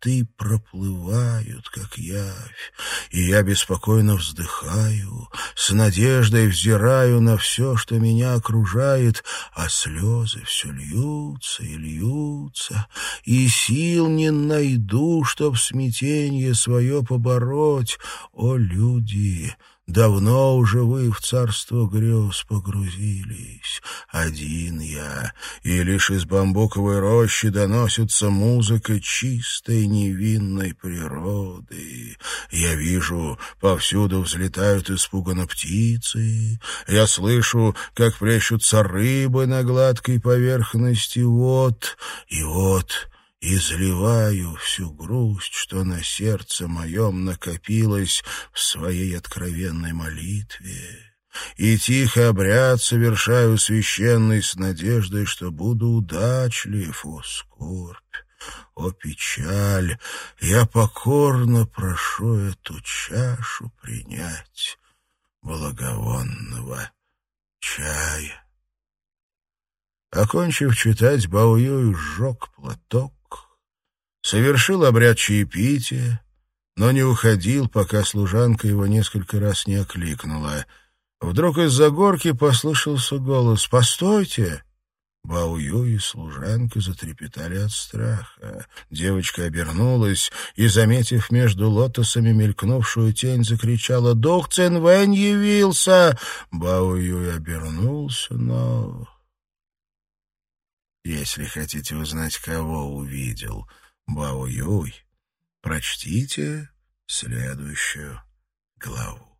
Speaker 2: мечты проплывают, как явь, и я беспокойно вздыхаю, с надеждой взираю на все, что меня окружает, а слезы все льются и льются, и сил не найду, чтоб смятенье свое побороть. О, люди! Давно уже вы в царство грез погрузились. Один я, и лишь из бамбуковой рощи доносится музыка чистой невинной природы. Я вижу, повсюду взлетают испуганно птицы. Я слышу, как плещутся рыбы на гладкой поверхности вод. И вот изливаю всю грусть, что на сердце моем накопилось в своей откровенной молитве. И тихо обряд совершаю священный с надеждой, что буду удачлив, о скорбь, о печаль. Я покорно прошу эту чашу принять благовонного чая. Окончив читать, Баую сжег платок, совершил обряд чаепития, но не уходил, пока служанка его несколько раз не окликнула. Вдруг из-за горки послышался голос «Постойте!» Баую и служанка затрепетали от страха. Девочка обернулась и, заметив между лотосами мелькнувшую тень, закричала «Дух Цинвэнь явился!» Баую обернулся, но... Если хотите узнать, кого увидел, Бао Юй, прочтите следующую главу.